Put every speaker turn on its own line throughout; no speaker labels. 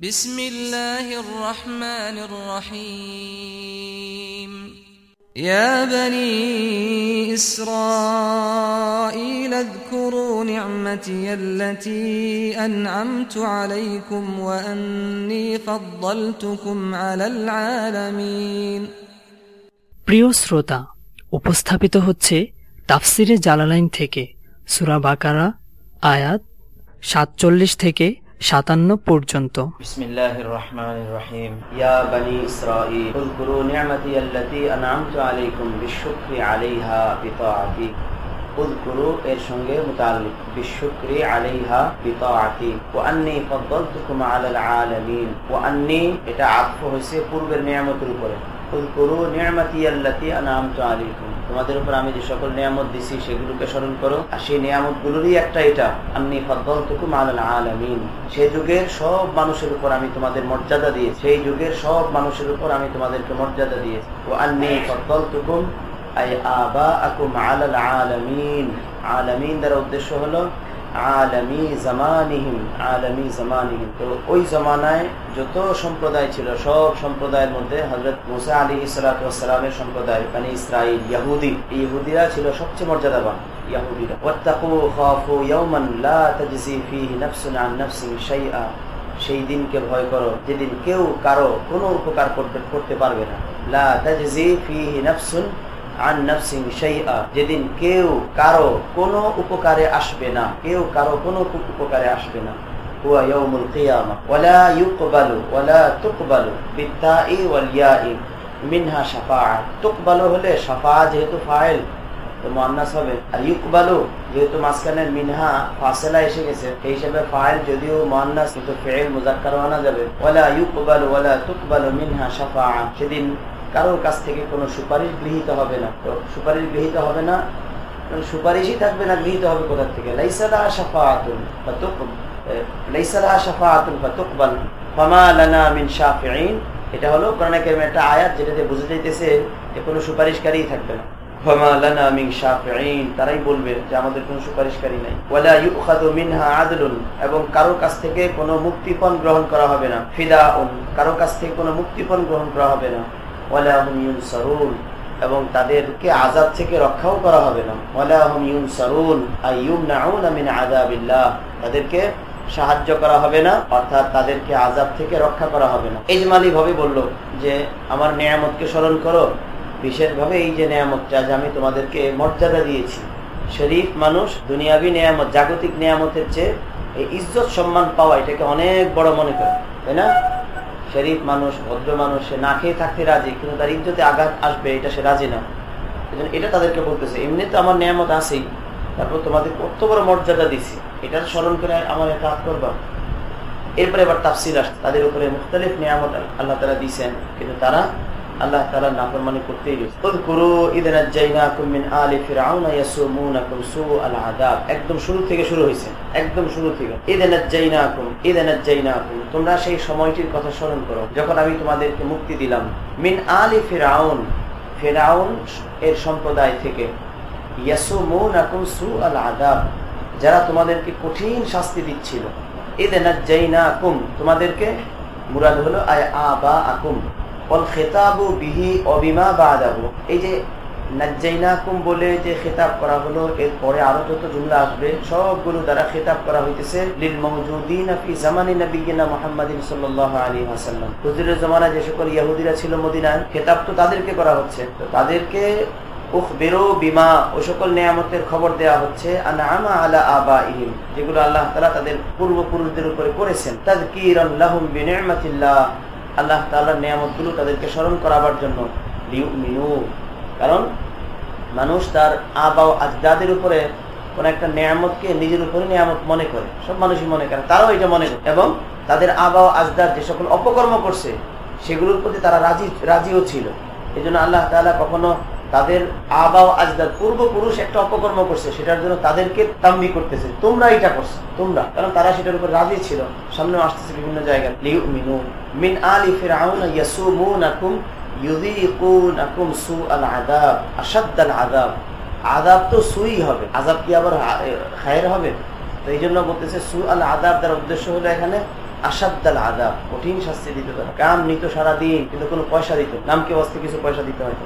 بسم الله الرحمن الرحيم يا بني إسرائيل اذكروا نعمتي التي أنعمت عليكم وأني فضلتكم على العالمين
প্রিয় শ্রোতা উপস্থাপিত হচ্ছে তাফসিরে জালালাইন থেকে সুরা বাকারা আয়াত সাতচল্লিশ থেকে সাতান্ন পর্যন্ত
بسم الله الرحمن الرحيم يا بني إسرائيل اذكروا نعمتي التي أنعمت عليكم بالشكر عليها بطاعتي اذكروا এর সঙ্গে মুতাল্লিক بالشكر عليها بطاعتي وأني فضلتكم على العالمين وأني এটা আতফ হয়েছে পূর্বের নিয়ামতের উপরে তোমাদের উপর আমি যে সকল নিয়ামত দিছি, সেগুলোকে স্মরণ করো। আর সেই নিয়ামত গুলোরই একটা এটা আমি আলমিন। সেই যুগের সব মানুষের উপর আমি তোমাদের মর্যাদা দিয়েছি। সেই যুগের সব মানুষের উপর আমি তোমাদেরকে মর্যাদা দিয়েছি। ও আন্নি ফদ্দলটুকুম আই আবা আকুম দ্বারা উদ্দেশ্য হলো আলামী জামানিহিম আলামী জামানিহিম। তো ওই জমানায় যত সম্প্রদায় ছিল, সব সম্প্রদায়ের মধ্যে হজরত মুসা আলী ইসলাতামের সম্প্রদায় মানে ইসরাইল ইয়াহুদি ইহুদিরা ছিল সবচেয়ে মর্যাদাবান, ইয়াহুদিরা। ওয়াত্তাকু খাফু ইয়াওমান লা তাজজি ফীহি নাফসুন আন নাফসিন শাইআ। সেই দিনকে ভয় করো, যেদিন কেউ কারও কোনো উপকার করতে পারবে না। লা তাজজি ফীহি নাফসুন আন নাফসিন শাইআ, যেদিন কেউ কারও কোনো উপকারে আসবে না, কেউ কারও কোনো উপকারে আসবে না। হুয়া ইয়াউমুল কিয়ামা, ওয়ালা ইউকবালু, ওয়ালা তুকবালু, বিত্তাই ওয়াল ইয়াই মিনহা শাফাআ। তুকবালু হলে শাফাআ যেহেতু ফাইল, তো মুআন্নাস হবে। আর ইউকবালু যেহেতু মাঝখানে মিনহা ফাসেলা এসে গেছে এই হিসাবে ফাইল যদিও মুআন্নাস, কিন্তু ফিইল মুযাক্কার আনা যাবে। ওয়ালা ইউকবালু, ওয়ালা তুকবালু মিনহা শাফাআ। সেদিন কারোর কাছ থেকে কোনো সুপারিশ গৃহীত হবে না। তো সুপারিশ গৃহীত হবে না সুপারিশই থাকবে না, গৃহীত হবে কোথার থেকে? লাইসালা শাফাআতুন লাইসালা শাফাআতুন ফাতুকবাল। ফামা লানা মিন শাফিঈন। এটা হলো একটা আয়াত বুঝে যাইতেছে যে কোনো সুপারিশকারীই থাকবে না। তারাই বলবে যে আমাদের কোনো সুপারিশকারী নাই। এবং কারোর কাছ থেকে কোনো মুক্তিপণ গ্রহণ করা হবে না। ফিদাউন। কারও কাছ থেকে কোনো মুক্তিপণ গ্রহণ করা হবে না। এবং তাদেরকে আজাদ থেকে রক্ষাও করা হবে না। তাদেরকে সাহায্য করা হবে না, অর্থাৎ তাদেরকে আজাদ থেকে রক্ষা করা হবে না। ইজমালি ভাবে বলল যে, আমার নিয়ামতকে স্মরণ করো। বিশেষভাবে এই যে নিয়ামতটা আজ আমি তোমাদেরকে মর্যাদা দিয়েছি। শরীফ মানুষ, দুনিয়াবি নিয়ামত, জাগতিক নিয়ামতের চেয়ে এই ইজ্জত সম্মান পাওয়া এটাকে অনেক বড় মনে করে, তাই না? শরীফ মানুষ, ভদ্র মানুষ, সে না খেয়ে থাকতে রাজি, কিন্তু তার ইজ্জতে আঘাত আসবে, এটা সে রাজি না। এজন্য এটা তাদেরকে বলতেছে, এমনি তো আমার নিয়ামত আছেই, তারপর তোমাদের কত বড় মর্যাদা দিছি, এটা স্মরণ করে আমার হাত করবা। এরপরে এবার তাফসিল আসছে, তাদের উপরে মুখতালিফ নিয়ামত আল্লাহ তারা দিয়েছেন, কিন্তু তারা আল্লাহ তালা নাফরমানি করতেই গেছে। একদম শুরু থেকে শুরু হয়েছে একদম শুরু থেকে। তোমরা সেই সময়টির কথা স্মরণ করো, যখন আমি তোমাদেরকে মুক্তি দিলাম। মিন আলি ফেরাউন ফেরাউন এর সম্প্রদায় থেকে। যারা তোমাদেরকে কঠিন শাস্তি দিচ্ছিল। ইদেন তোমাদেরকে মুরাদ হলো আয় আকুম এই যে খেতাব করা হলো আরও যত সবগুলো দ্বারা খেতাব করা হইতেছে সকল ইহুদিরা ছিল মদিনায়, খেতাব তো তাদেরকে করা হচ্ছে। তো তাদেরকে উখবিরু বিমা, ও সকল নিয়ামতের খবর দেয়া হচ্ছে আলা যেগুলো আল্লাহ তাদের পূর্বপুরুষদের উপরে করেছেন। তাযকিরান লাহুম বিনি'মাতিল্লাহ। আল্লাহ তাল্লাহ নিয়ামতগুলো তাদেরকে স্মরণ করাবার জন্য কারণ মানুষ তার আবা আজদাদের উপরে কোন একটা নিয়ামতকে নিজের উপরে নিয়ামত মনে করে। সব মানুষই মনে করে, তারাও এটা মনে করে। এবং তাদের আবা আজদার যে সকল অপকর্ম করছে, সেগুলোর প্রতি তারা রাজি, রাজিও ছিল। এই জন্য আল্লাহ তালা কখনো তাদের আবা আজদার পূর্বপুরুষ একটা অপকর্ম করছে, সেটার জন্য তাদেরকে তাম্বি করতেছে। তোমরা এটা করছ, তোমরা। কারণ তারা সেটার উপর রাজি ছিল। সামনে আসতেছে বিভিন্ন জায়গায় মিন আলি ফিরাউন ইয়াসুমুনাকুম ইউযীকুনাকুম সুআল আযাব তো সুই হবে, আযাব কি আবার খায়ের হবে? তো এই জন্য বলতেছে সু আল আযাব দ্বারা উদ্দেশ্য হলো এখানে আসাদ্দাল আদাব কঠিন শাস্তি দিত তারা কাম নিত সারাদিন, কিন্তু কোনো পয়সা দিত নামকে বসতে কিছু পয়সা দিতে হয়তো।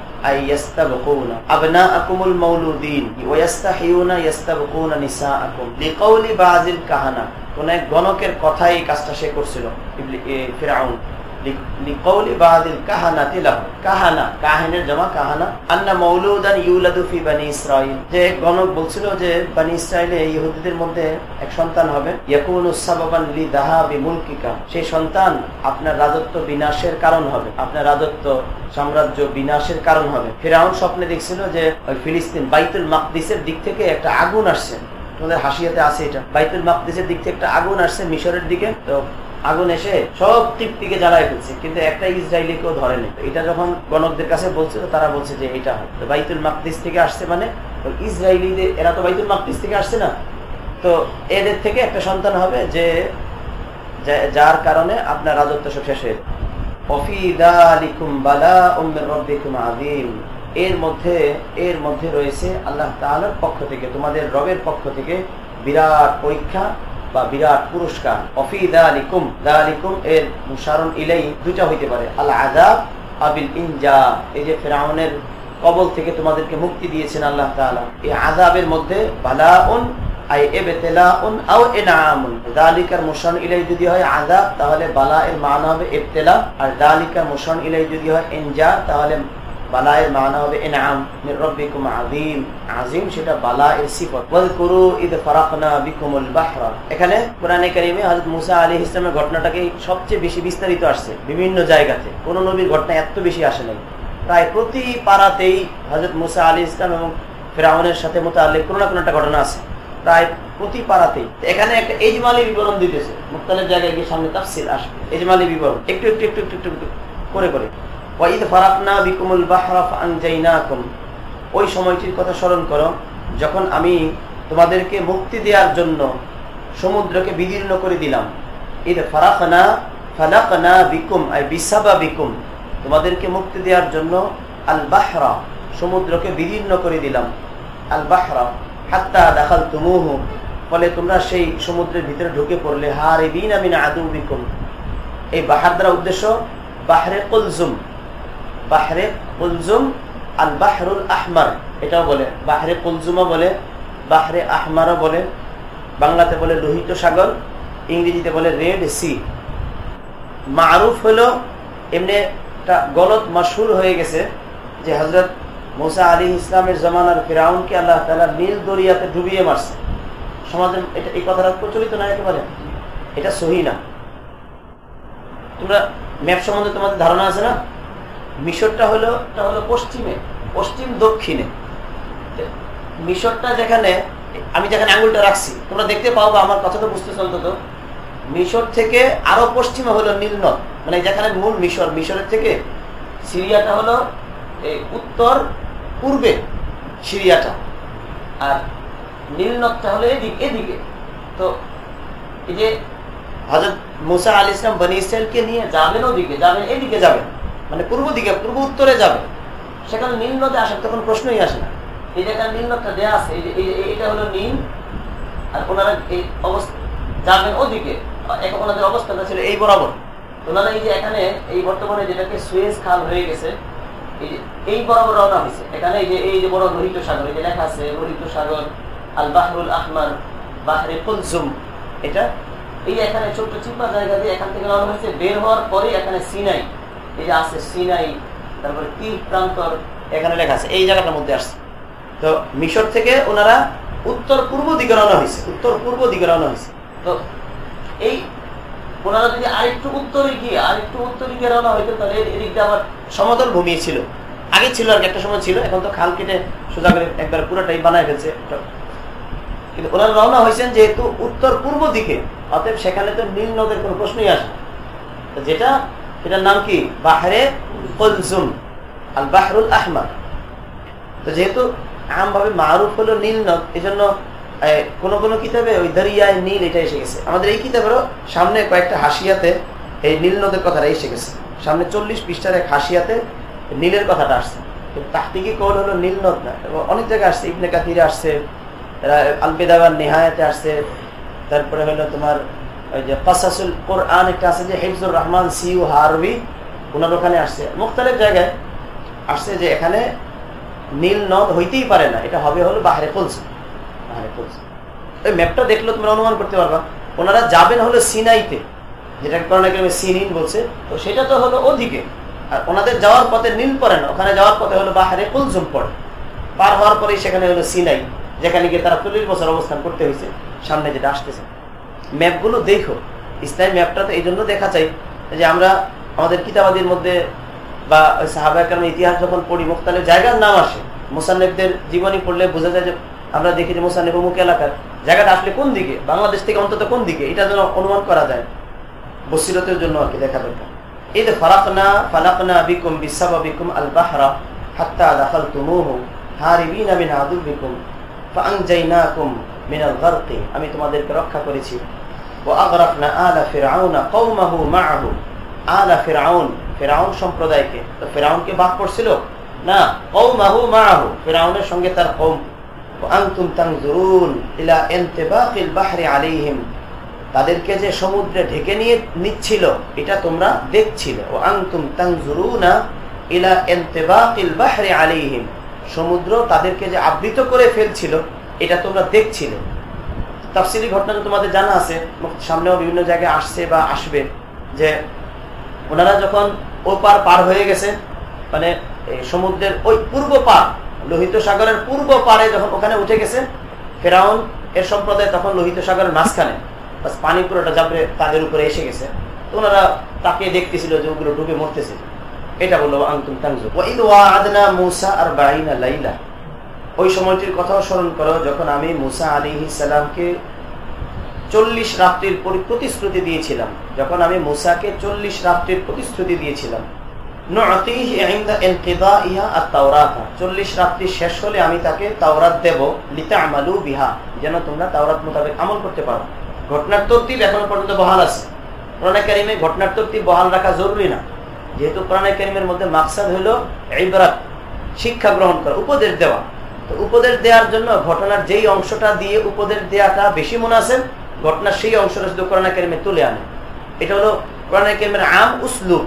আবনাআকুমুল মাউলুদিন ওয়াস্তাহিউনা ইয়াস্তাবকুনা নিসাআকুম লিকাউলি বাযিল কাহানা কোন এক গণকের কথাই কাজটা সে করছিল ফিরাউন। আপনার রাজত্ব বিনাশের কারণ হবে। আপনার রাজত্ব সাম্রাজ্য বিনাশের কারণ হবে। ফেরাউন স্বপ্নে দেখছিল যে ফিলিস্তিন বাইতুল মাকদিসের দিক থেকে একটা আগুন আসছে। তোমাদের হাসিয়াতে আছে এটা। বাইতুল মাকদিসের দিক থেকে একটা আগুন আসছে মিশরের দিকে। তো আগুন এসে সব তৃপ্তিকে জ্বালায় ফেলছে। কিন্তু একটা ইসরায়েলি কেউ ধরে নেই। এটা যখন গণকদের কাছে বলছে তারা বলছে যে এটা হয়। বাইতুল মাকদিস থেকে আসছে মানে? ইসরায়েলিদের, এরা তো বাইতুল মাকদিস থেকে আসছে না? তো এদের থেকে একটা সন্তান হবে যে যার কারণে আপনার রাজত্ব সব শেষ হয়ে এর মধ্যে এর মধ্যে রয়েছে আল্লাহ তাআলার পক্ষ থেকে, তোমাদের রবের পক্ষ থেকে বিরাট পরীক্ষা বা বিরাট পুরস্কার। অফিদা আলিকুম দা আলিকুম এর মুসারণ ইলাই দুটা হইতে পারে। আল্লাহ আজাব আবিল ইনজা এই যে ফেরাউনের কবল থেকে তোমাদেরকে মুক্তি দিয়েছেন আল্লাহ তাআলা। এই আজাবের মধ্যে বালাউন, আই এবতেলাউন আও এনামুন দালিকার মুসারণ ইলাই যদি হয় আজাব তাহলে বালা এর মান হবে এবতেলা আর দালিকার মুসারণ ইলাই যদি হয় এনজা তাহলে বালায়ের মানা হবে, এনাম আযীম। আযীম সেটা ইদ ফারাকনা বিকুমুল বাহরা। এখানে কারীমে মুসা আলাইহিস সালামের ঘটনাটাকে সবচেয়ে বেশি বিস্তারিত আসছে বিভিন্ন জায়গাতে। কোন নবীর ঘটনা এত বেশি আসে নাই। প্রায় প্রতি পাড়াতেই হযরত মুসা আলাইহিস ইসলাম এবং ফেরাউনের সাথে মোতাল্লিক কোনো না কোনো একটা ঘটনা আছে। প্রায় প্রতি পাড়াতেই। এখানে একটা এজমালি বিবরণ দিতেছে। মুক্তালের জায়গায় গিয়ে সামনে তাফসির আসবে। এজমালি বিবরণ। একটু একটু একটু একটু একটু করে করে। ওই সময়টির কথা স্মরণ করো, যখন আমি তোমাদেরকে মুক্তি দেওয়ার জন্য সমুদ্রকে বিদীর্ণ করে দিলাম। ঈদ ফারাকনা ফালাকনা বিকুম, আই বিসাবা বিকুম তোমাদেরকে মুক্তি দেওয়ার জন্য আল বাহরা, সমুদ্রকে বিদীর্ণ করে দিলাম। আল বাহরা, হাত্তা দেখাল তুমুহ ফলে তোমরা সেই সমুদ্রের ভিতরে ঢুকে পড়লে হারে বিন আমিন আদু বিকুম এই বাহার দ্বারা উদ্দেশ্য বাহরে কলজুম। বাহরে কুলজুম আল বাহরুল আহমার। এটাও বলে, বাহরে কুলজুমও বলে, বাহরে আহমারও বলে, বাংলাতে বলে লোহিত সাগর, ইংরেজিতে বলে রেড সি। মারুফ হলো এমনি একটা গলত মাসুর হয়ে গেছে যে হজরত মোসা আলী ইসলামের জমানার ফিরাউনকে আল্লাহ তালা নীল দরিয়াতে ডুবিয়ে মারছে। সমাজে এটা, এই কথাটা প্রচলিত না একেবারে। এটা সহি না। তোমরা ম্যাপ সম্বন্ধে তোমাদের ধারণা আছে না? মিশরটা হলো হলো পশ্চিমে, পশ্চিম দক্ষিণে। মিশরটা যেখানে, আমি যেখানে আঙুলটা রাখছি, তোমরা দেখতে পাও আমার কথা তো বুঝতে অন্তত, মিশর থেকে আরও পশ্চিমে হলো নীলনদ মানে যেখানে মূল মিশর, মিশরের থেকে সিরিয়াটা হলো এই উত্তর পূর্বে সিরিয়াটা, আর নীলনদটা হলো এদিকে এদিকে। তো এই যে হজরত মুসা আল ইসলাম বনি ইসরায়েলকে নিয়ে যাবেন ওদিকে, যাবেন, এদিকে যাবেন। মানে পূর্ব দিকে, পূর্ব উত্তরে যাবে। সেখানে নীল নদে আসার তখন প্রশ্নই আসে না। এই জায়গায় নীল নদটা দেওয়া আছে এইটা হলো নীল, আর ওনারা এই অবস্থা, যাবেন ওদিকে ওনাদের অবস্থাটা ছিল এই বরাবর। ওনারা এই যে এখানে, এই বর্তমানে যেটাকে সুয়েজ খাল হয়ে গেছে, এই বরাবর রওনা হয়েছে। এখানে এই যে এই যে বড় রোহিত সাগর, এই যে লেখা আছে রোহিত সাগর, আল বাহরুল আহমার বাহরে কুলজুম এটা, এই এখানে ছোট্ট চিপা জায়গা দিয়ে এখান থেকে রওনা হয়েছে, বের হওয়ার পরে এখানে সিনাই। এই যে আছে সিনাই, তারপরে তীর প্রান্তর? এখানে লেখা আছে, এই জায়গাটার মধ্যে আসছে। তো মিশর থেকে ওনারা উত্তর পূর্ব দিকে রওনা হয়েছে, উত্তর পূর্ব দিকে রওনা হয়েছে। তো এই ওনারা যদি আরেকটু উত্তরে গিয়ে, আরেকটু উত্তরে গিয়ে রওনা হইতো, তাহলে এদিকটা আবার সমতল ভূমি ছিল। আগে ছিল আর একটা সময় ছিল, এখন তো খাল কেটে সোজা করে একবার পুরোটাই বানায় ফেলছে। কিন্তু ওনারা রওনা হয়েছেন যেহেতু উত্তর পূর্ব দিকে, অতএব সেখানে তো নীল নদের কোনো প্রশ্নই আসে যেটা এটার নাম কি? বাহরে কলজুম আল বাহরুল আহমার। তো যেহেতু আমভাবে মারুফ হলো নীল নদ এই জন্য কোনো কোনো কিতাবে ওই দরিয়ায় নীল এটা এসে গেছে। আমাদের এই কিতাবেরও সামনে কয়েকটা হাসিয়াতে এই নীল নদের কথাটা এসে গেছে। সামনে চল্লিশ পৃষ্ঠার এক হাসিয়াতে নীলের কথাটা আসছে। তাহতিকি কৌল হলো নীল নদ না, এবং অনেক জায়গায় আসছে। ইবনে কাতিরে আসছে আলবেদাবার নেহায়াতে আসছে, তারপরে হলো তোমার রহমান সিউ হারবি ওনার ওখানে আসছে। মুখতালের জায়গায় আসছে যে এখানে নীল নদ হইতেই পারে না, এটা হবে হলো বাহারে ফলছে বাহারে ফলছে ওই ম্যাপটা দেখল তোমরা অনুমান করতে পারবা। ওনারা যাবেন হলো সিনাইতে, যেটা করোনা কেমন সিনিন বলছে, তো সেটা তো হলো ওদিকে। আর ওনাদের যাওয়ার পথে নীল পড়ে না, ওখানে যাওয়ার পথে হলো বাহারে কুলজুম পড়ে। পার হওয়ার পরেই সেখানে হলো সিনাই, যেখানে গিয়ে তারা চল্লিশ বছর অবস্থান করতে হয়েছে, সামনে যেটা আসতেছে। ম্যাপগুলো দেখো। ইসলামী ম্যাপটা তো এই জন্য দেখা চাই যে আমরা আমাদের কিতাবাদির মধ্যে বা সাহাবাহাম ইতিহাস যখন পড়ি মুক্তালের জায়গার নাম আসে। মোসান্নেবদের জীবনী পড়লে বোঝা যায় যে আমরা দেখি যে মোসান্নেব অমুক এলাকার। জায়গাটা আসলে কোন দিকে? বাংলাদেশ থেকে অন্তত কোন দিকে? এটা যেন অনুমান করা যায়। বসিরতের জন্য আর কি দেখা দরকার। এই যে ফারাকনা, ফালাকনা বিকুম বিসাবা বিকুম আল বাহরা হাত্তা দাখাল তুমুহু হারিবিনা মিন আদুবিকুম ফাআনজাইনাকুম মিনাল গারকি। আমি তোমাদেরকে রক্ষা করেছি। আগরাকনা আলা ফিরআউনা কওমাহু মাআহু আলা ফিরআউন ফেরাউন সম্প্রদায়কে. তো ফেরাউনকে বাদ করছিল না কৌমাহু মাহু ফেরাউনের সঙ্গে তার কৌম। আনতুম তানজুরুন ইলা ইনতিবাকিল বাহরি আলাইহিম তাদেরকে যে সমুদ্রে ঢেকে নিয়ে নিচ্ছিল, এটা তোমরা দেখছিলে। ও আনতুম তানজুরুনা ইলা ইনতিবাকিল বাহরি আলিহিম সমুদ্র তাদেরকে যে আবৃত করে ফেলছিল, এটা তোমরা দেখছিলে। তাফসিলি ঘটনা তো তোমাদের জানা আছে সামনেও বিভিন্ন জায়গায় আসছে বা আসবে যে ওনারা যখন ও পার পার হয়ে গেছে মানে সমুদ্রের ওই পূর্ব পার, লোহিত সাগরের পূর্ব পারে যখন ওখানে উঠে গেছে, ফেরাউন এর সম্প্রদায় তখন লোহিত সাগরের মাঝখানে পানি পুরোটা জাপড়ে তাদের উপরে এসে গেছে। ওনারা তাকে দেখতেছিল যে ওগুলো ডুবে মরতেছে। এটা বলল আংতুম তাংজু আদনা আর বাইনা লাইলা। ওই সময়টির কথাও স্মরণ করো, যখন আমি মুসা আলী সালামকে চল্লিশ রাত্রির প্রতিশ্রুতি দিয়েছিলাম। যখন আমি মুসাকে চল্লিশ রাত্রির প্রতিশ্রুতি দিয়েছিলাম। পর্যন্ত আছে। রাখা জরুরি না। যেহেতু কারিমের মধ্যে হলো শিক্ষা গ্রহণ করা, উপদেশ দেওয়া। উপদেশ দেওয়ার জন্য ঘটনার যেই অংশটা দিয়ে উপদেশ দেওয়াটা বেশি মনে আছে, ঘটনার সেই অংশটা শুধু কোরআন কেরিমে তুলে আনে। এটা হলো কোরআন কেরিমের আম উসলুব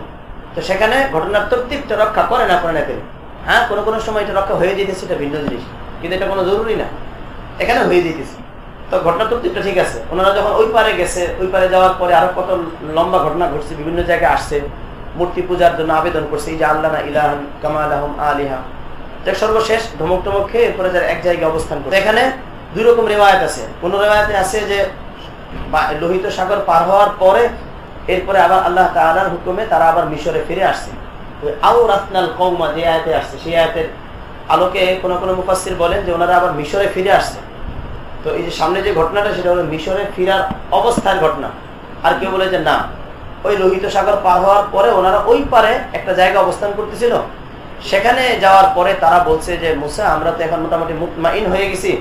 তো সেখানে ঘটনার তৃপ্তিটা রক্ষা করে না কোরআন কেরিম। হ্যাঁ কোনো কোনো সময় এটা রক্ষা হয়ে যেতেছে, এটা ভিন্ন জিনিস। কিন্তু এটা কোনো জরুরি না। এখানে হয়ে যেতেছে। তো ঘটনার তৃপ্তিটা ঠিক আছে। ওনারা যখন ওই পারে গেছে, ওই পারে যাওয়ার পরে আরও কত লম্বা ঘটনা ঘটছে, বিভিন্ন জায়গায় আসছে, মূর্তি পূজার জন্য আবেদন করছে, এই যে আল্লাহ ইলাহান কামাল আহম আলিহা। সর্বশেষ ধমক টমক খেয়ে এরপরে যারা এক জায়গায় অবস্থান করে এখানে দুই রকম রেওয়ায়ত আছে। কোন রেওয়ায়তে আছে যে লোহিত সাগর পার হওয়ার পরে এরপরে আবার আল্লাহ তালার হুকুমে তারা আবার মিশরে ফিরে আসছে। আউ রাতনাল কৌমা যে আয়তে আসছে, সেই আয়তের আলোকে কোন কোন মুফাসির বলেন যে ওনারা আবার মিশরে ফিরে আসছে। তো এই যে সামনে যে ঘটনাটা, সেটা হলো মিশরে ফিরার অবস্থার ঘটনা। আর কেউ বলে যে না, ওই লোহিত সাগর পার হওয়ার পরে ওনারা ওই পারে একটা জায়গা অবস্থান করতেছিল। সেখানে যাওয়ার পরে তারা বলছে যে, মুসা, আমরা তো এখন মোটামুটি মুতমাইন হয়ে গেছি।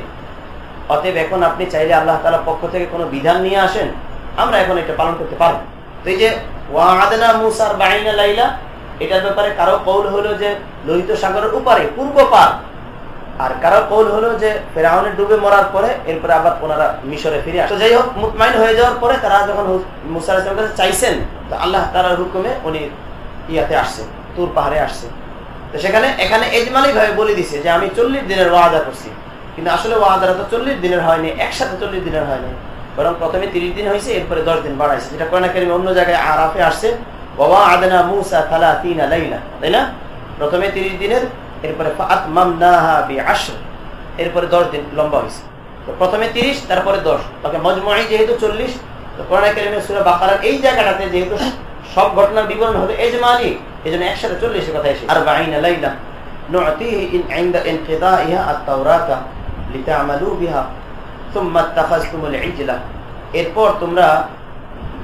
অতএব এখন আপনি চাইলে আল্লাহ তালার পক্ষ থেকে কোনো বিধান নিয়ে আসেন। আমরা এখন এটা পালন করতে পারব। তো এই যে ওয়াদনা মুসার বাহিনা লাইলা এটার ব্যাপারে কারও কৌল হলো যে, লোহিত সাগরের উপরে, পূর্ব পার। আর কারও কৌল হলো যে, ফেরাউনের ডুবে মরার পরে, এরপরে আবার ওনারা মিশরে ফিরে আসে। যাই হোক, মুতমাইন হয়ে যাওয়ার পরে তারা যখন মুসার কাছে চাইছেন, তো আল্লাহ তালার হুকুমে উনি ইয়াতে আসছে, তুর পাহাড়ে আসছে। সেখানে, এখানে এজমালি ভাবে বলে দিছে যে আমি চল্লিশ দিনের ওয়াদা করছি। কিন্তু আসলে ওয়াদারা তো চল্লিশ দিনের হয়নি, একসাথে চল্লিশ দিনের হয়নি। বরং প্রথমে তিরিশ দিন হয়েছে, এরপরে দশ দিন বাড়াইছে। যেটা কোরআন কারিমে অন্য জায়গায় আরাফে আসছে বাবা আদনা মুসা থালা তিন লাইলা তাই না? প্রথমে তিরিশ দিনের, এরপরে এরপরে দশ দিন লম্বা হয়েছে। প্রথমে তিরিশ, তারপরে দশ। তাকে মজমুয়াই যেহেতু চল্লিশ, তো কোরআন কারিমে সুরা বাকারার এই জায়গাটাতে যেহেতু সব ঘটনার বিবরণ হবে এজমালি এই জন্য একসাথে চল্লিশের কথা এসে আর বাইনা লাইলা نعطيه عند انقضائها التوراة لتعملوا بها এরপর তোমরা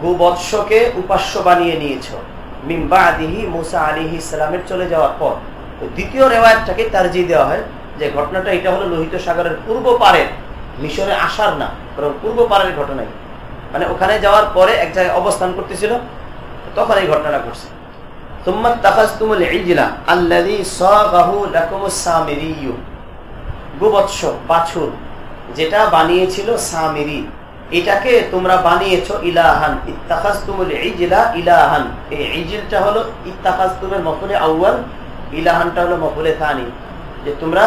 গোবৎসকে উপাস্য বানিয়ে নিয়েছ মিম্বাদিহি মুসা আলী ইসলামের চলে যাওয়ার পর দ্বিতীয় রেওয়ায়তটাকে তারজি দেওয়া হয় যে ঘটনাটা এটা হলো লোহিত সাগরের পূর্ব পারের মিশরে আসার না বরং পূর্ব পারের ঘটনাই মানে ওখানে যাওয়ার পরে এক জায়গায় অবস্থান করতেছিল তখন এই ঘটনাটা ঘটছে। যেটা বানিয়েছিল সামিরি, এটাকে তোমরা বানিয়েছ ইলাহান। ইত্তাখাজতুমুল ইজলা ইলাহান। এই ইজিলটা হলো ইত্তাখাজতুমের মফলে আউয়াল, ইলাহানটা হলো মফলে থানি যে তোমরা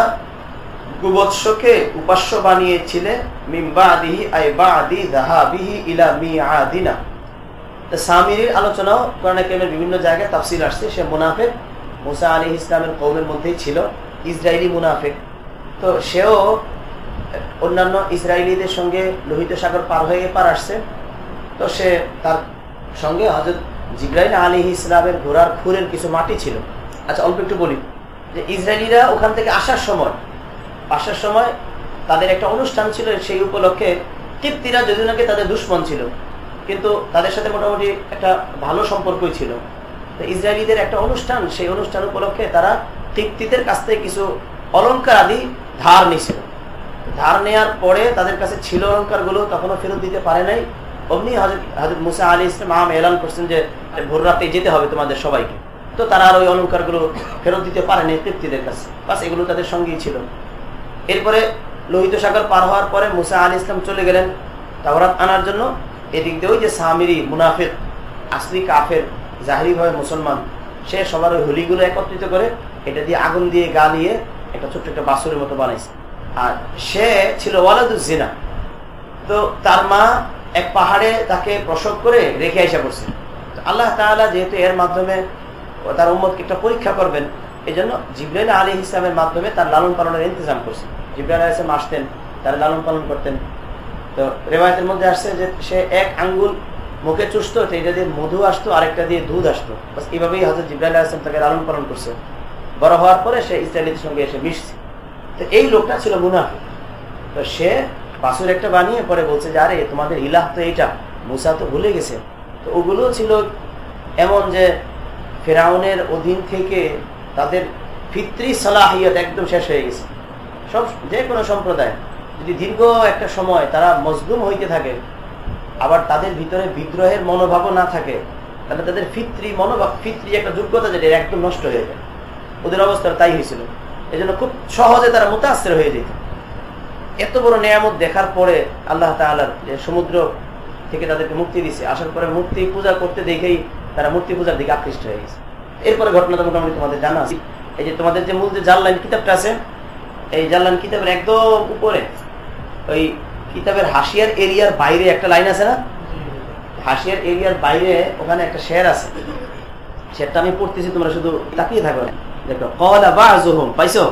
গুবৎসকে উপাস্য বানিয়েছিলে মিমবাদিহি আই বাদি দাহাবিহি ইলা মিআদিনা। সামিরির আলোচনাও কোরআনে কেমের বিভিন্ন জায়গায় তাফসিল আসছে। সে মুনাফেক। মুসা আলী ইসলামের কৌমের মধ্যেই ছিল। ইসরায়েলি মুনাফেক। তো সেও অন্যান্য ইসরায়েলিদের সঙ্গে লোহিত সাগর পার হয়ে পার আসছে। তো সে তার সঙ্গে হজরত জিব্রাইল আলী ইসলামের ঘোড়ার খুরের কিছু মাটি ছিল। আচ্ছা অল্প একটু বলি। যে ইসরায়েলিরা ওখান থেকে আসার সময় আসার সময় তাদের একটা অনুষ্ঠান ছিল সেই উপলক্ষে। তৃপ্তিরা যদি নাকি তাদের দুশ্মন ছিল। কিন্তু তাদের সাথে মোটামুটি একটা ভালো সম্পর্কই ছিল। তো ইসরায়েলিদের একটা অনুষ্ঠান, সেই অনুষ্ঠান উপলক্ষে তারা তৃপ্তিদের কাছ থেকে কিছু অলঙ্কার আদি ধার নিছিল ধার নেওয়ার পরে তাদের কাছে ছিল অলঙ্কারগুলো তখনও ফেরত দিতে পারে নাই। অমনি হাজর মুসা আলী ইসলাম এলান করছেন যে ভোর রাতে যেতে হবে তোমাদের সবাইকে। তো তারা আর ওই অলঙ্কারগুলো ফেরত দিতে পারেনি তৃপ্তিদের কাছে। বাস এগুলো তাদের সঙ্গেই ছিল। এরপরে লোহিত সাগর পার হওয়ার পরে মুসা আলী ইসলাম চলে গেলেন তাওরাত আনার জন্য। এদিক দিয়ে ওই যে সামিরি মুনাফির আসলি কাফের জাহিরিভাবে মুসলমান, সে সবার ওই হোলিগুলো একত্রিত করে এটা দিয়ে আগুন দিয়ে গালিয়ে একটা ছোট্ট একটা বাসুরের মতো বানাইছে। আর সে ছিল ওয়ালাদুজিনা তো তার মা এক পাহাড়ে তাকে প্রসব করে রেখে আসা করছে আল্লাহ তালা যেহেতু এর মাধ্যমে তার উম্মতকে একটা পরীক্ষা করবেন এই জন্য জিব্রাইল আলী ইসলামের মাধ্যমে তার লালন পালনের ইন্তজাম করছে। জিব্রাইল আলী ইসলাম আসতেন, তার লালন পালন করতেন। তো রেওয়ায়তের মধ্যে আসছে যে সে এক আঙ্গুল মুখে চুষতো এটা দিয়ে মধু আসতো, আরেকটা দিয়ে দুধ আসতো। বাস এইভাবেই হজরত জিব্রাইল আসলাম তাকে লালন পালন করছে। বড় হওয়ার পরে সে ইসরায়েলিদের সঙ্গে এসে মিশছে। তো এই লোকটা ছিল মুনাফি তো সে বাসুর একটা বানিয়ে পরে বলছে যে, আরে, তোমাদের ইলাহ তো এইটা, মুসা তো ভুলে গেছে। তো ওগুলো ছিল এমন যে ফেরাউনের অধীন থেকে তাদের ফিত্রি সালাহিয়ত একদম শেষ হয়ে গেছে। সব, যে কোনো সম্প্রদায়। যদি দীর্ঘ একটা সময় তারা মজলুম হইতে থাকে, আবার তাদের ভিতরে বিদ্রোহের মনোভাবও না থাকে, তাহলে তাদের ফিত্রি মনোভাব, ফিত্রি একটা যোগ্যতা যেটা একদম নষ্ট হয়ে যায়। ওদের অবস্থা তাই হয়েছিল। এই খুব সহজে তারা মোতাশ্র হয়ে যেত। এত বড় নিয়ামত দেখার পরে আল্লাহ তালার যে সমুদ্র থেকে তাদেরকে মুক্তি দিচ্ছে আসার পরে মূর্তি পূজা করতে দেখেই তারা মূর্তি পূজার দিকে আকৃষ্ট হয়ে গেছে। এরপরে ঘটনাটা মোটামুটি তোমাদের জানা আছে। এই যে তোমাদের যে মূল যে জানলাইন কিতাবটা আছে, এই জানলাইন কিতাবের একদম উপরে ওই কিতাবের হাসিয়ার এরিয়ার বাইরে একটা লাইন আছে না হাসিয়ার এরিয়ার বাইরে ওখানে একটা শের আছে শেরটা আমি পড়তেছি তোমরা শুধু তাকিয়ে থাকো দেখো কলা বা জোহম পাইছো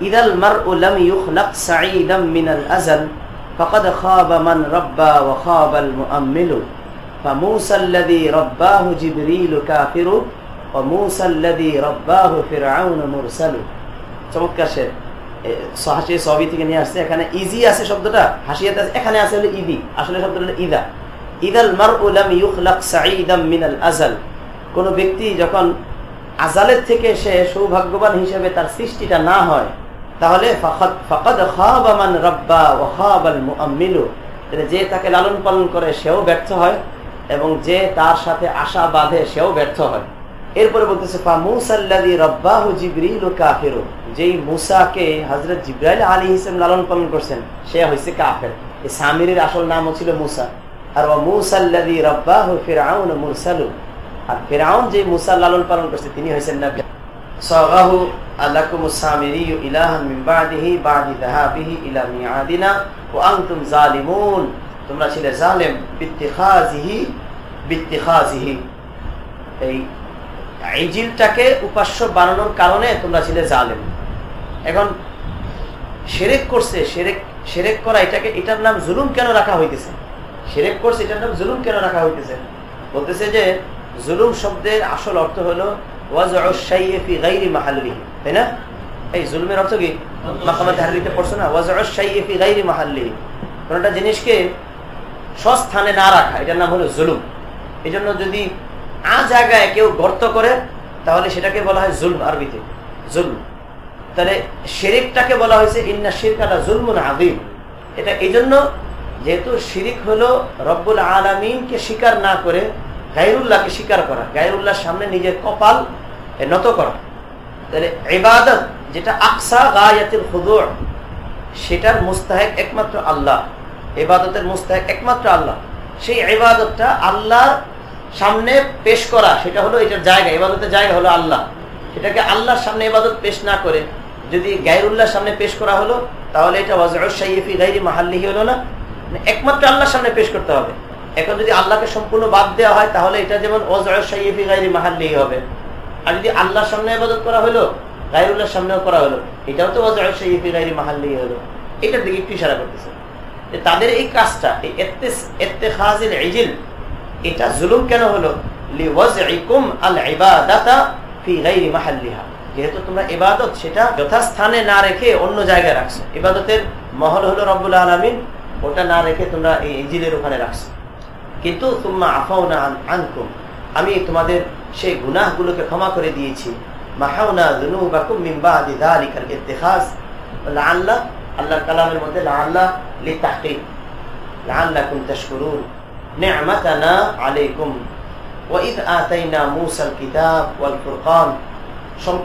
ইদাল মার উলাম ইউখলাক সাঈদাম মিনাল আজাল فقد خاب من ربى وخاب المؤمل فموسى الذي رباه جبريل كافر وموسى الذي رباه فرعون مرسل চমৎকার শের হাসি সবই থেকে নিয়ে আসছে। এখানে ইজি আছে শব্দটা, হাসিয়াতে আছে। এখানে আছে হলো ইদি। আসলে শব্দটা হলো ইদা। ইদাল মার উলাম ইউখলাক সাঈদাম মিনাল আজাল কোন ব্যক্তি যখন আজালের থেকে সে সৌভাগ্যবান হিসেবে তার সৃষ্টিটা না হয়, তাহলে যে তাকে লালন পালন করে সেও ব্যর্থ হয় এবং যে তার সাথে আশা বাঁধে সেও ব্যর্থ হয়। এরপরে বলতেছে যেই মুসাকে হজরত জিব্রাইল আলী হিসেবে লালন পালন করছেন, সে হয়েছে কাফের। এই সামিরের আসল নাম ছিল মুসা। আর ও মুসাল্লাদি রব্বাহ ফিরাউন মুরসালু। আর ফেরাউন যে মুসা লালন পালন করছে, তিনি হয়েছেন না সগাহু আলাকুম সামিরি ইলাহান মিন বাদিহি, বাদি যাহাবিহি ইলা মিআদিনা, ওয়া আনতুম জালিমুন তোমরা ছিলে জালেম, বিত্তিখাজিহি বিত্তিখাজিহি। এই ইজিলটাকে উপাস্য বানানোর কারণে তোমরা ছিলে জালেম। এখন সেরেক করছে সেরেক সেরেক করা এটাকে, এটার নাম জুলুম কেন রাখা হইতেছে? সেরেক করছে, এটার নাম জুলুম কেন রাখা হইতেছে? বলতেছে যে, জুলুম শব্দের আসল অর্থ হলো তাই না? এই জুলমের অর্থ না? মাহাল্লি কোনটা জিনিসকে সস্থানে না রাখা, এটার নাম হলো জুলুম। এই যদি আ জায়গায় কেউ গর্ত করে, তাহলে সেটাকে বলা হয় জুলম আরবিতে। জুলম। তাহলে শেরিকটাকে বলা হয়েছে, ইন্না শিরকাটা জুলমুন আদিম এটা এই জন্য যেহেতু শিরিক হলো রব্বুল আলমিনকে স্বীকার না করে গাইরুল্লাহকে স্বীকার করা গাইরুল্লাহর সামনে নিজের কপাল নত করা। তাহলে ইবাদত, যেটা আকসা গায়াতিল হুদুর সেটার মুস্তাহেক একমাত্র আল্লাহ। এবাদতের মুস্তাহেক একমাত্র আল্লাহ। সেই এবাদতটা আল্লাহর সামনে পেশ করা, সেটা হলো এটার জায়গা এবাদতের জায়গা হলো আল্লাহ। সেটাকে আল্লাহর সামনে এবাদত পেশ না করে যদি গাইরুল্লাহর সামনে পেশ করা হলো, তাহলে এটা ওয়াজফি গাইরি মাহাল্লিহি হলো না। মানে একমাত্র আল্লাহর সামনে পেশ করতে হবে। এখন যদি আল্লাহকে সম্পূর্ণ বাদ দেওয়া হয়, তাহলে এটা যেমন ওয়াজফি গাইরি মাহাল্লিহি হবে। আর যদি আল্লাহর সামনে ইবাদত করা হলো গাইরুল্লাহর সামনেও করা হলো, এটাও তো ওয়াজফি গাইরি মাহাল্লিহি হলো। এটার দিকে একটু ইশারা করতেছে। তাদের এই কাজটা, এই এটা জুলুম কেন হলো? লিওয়াজইকুম আল ইবাদাতা ফি গাইরি মাহাল্লিহা। যেহেতু তোমরা ইবাদত সেটা যথাস্থানে না রেখে অন্য জায়গায় রাখছো। ইবাদতের মহল হলো রব্বুল আলমিন, ওটা না রেখে তোমরা এই ইজিলের ওখানে রাখছো। কিন্তু তোমরা আফাও না আনকুম, আমি তোমাদের সেই গুনাহগুলোকে ক্ষমা করে দিয়েছি। মাহাউনা লাআল্লাহ আল্লাহর কালামের মধ্যে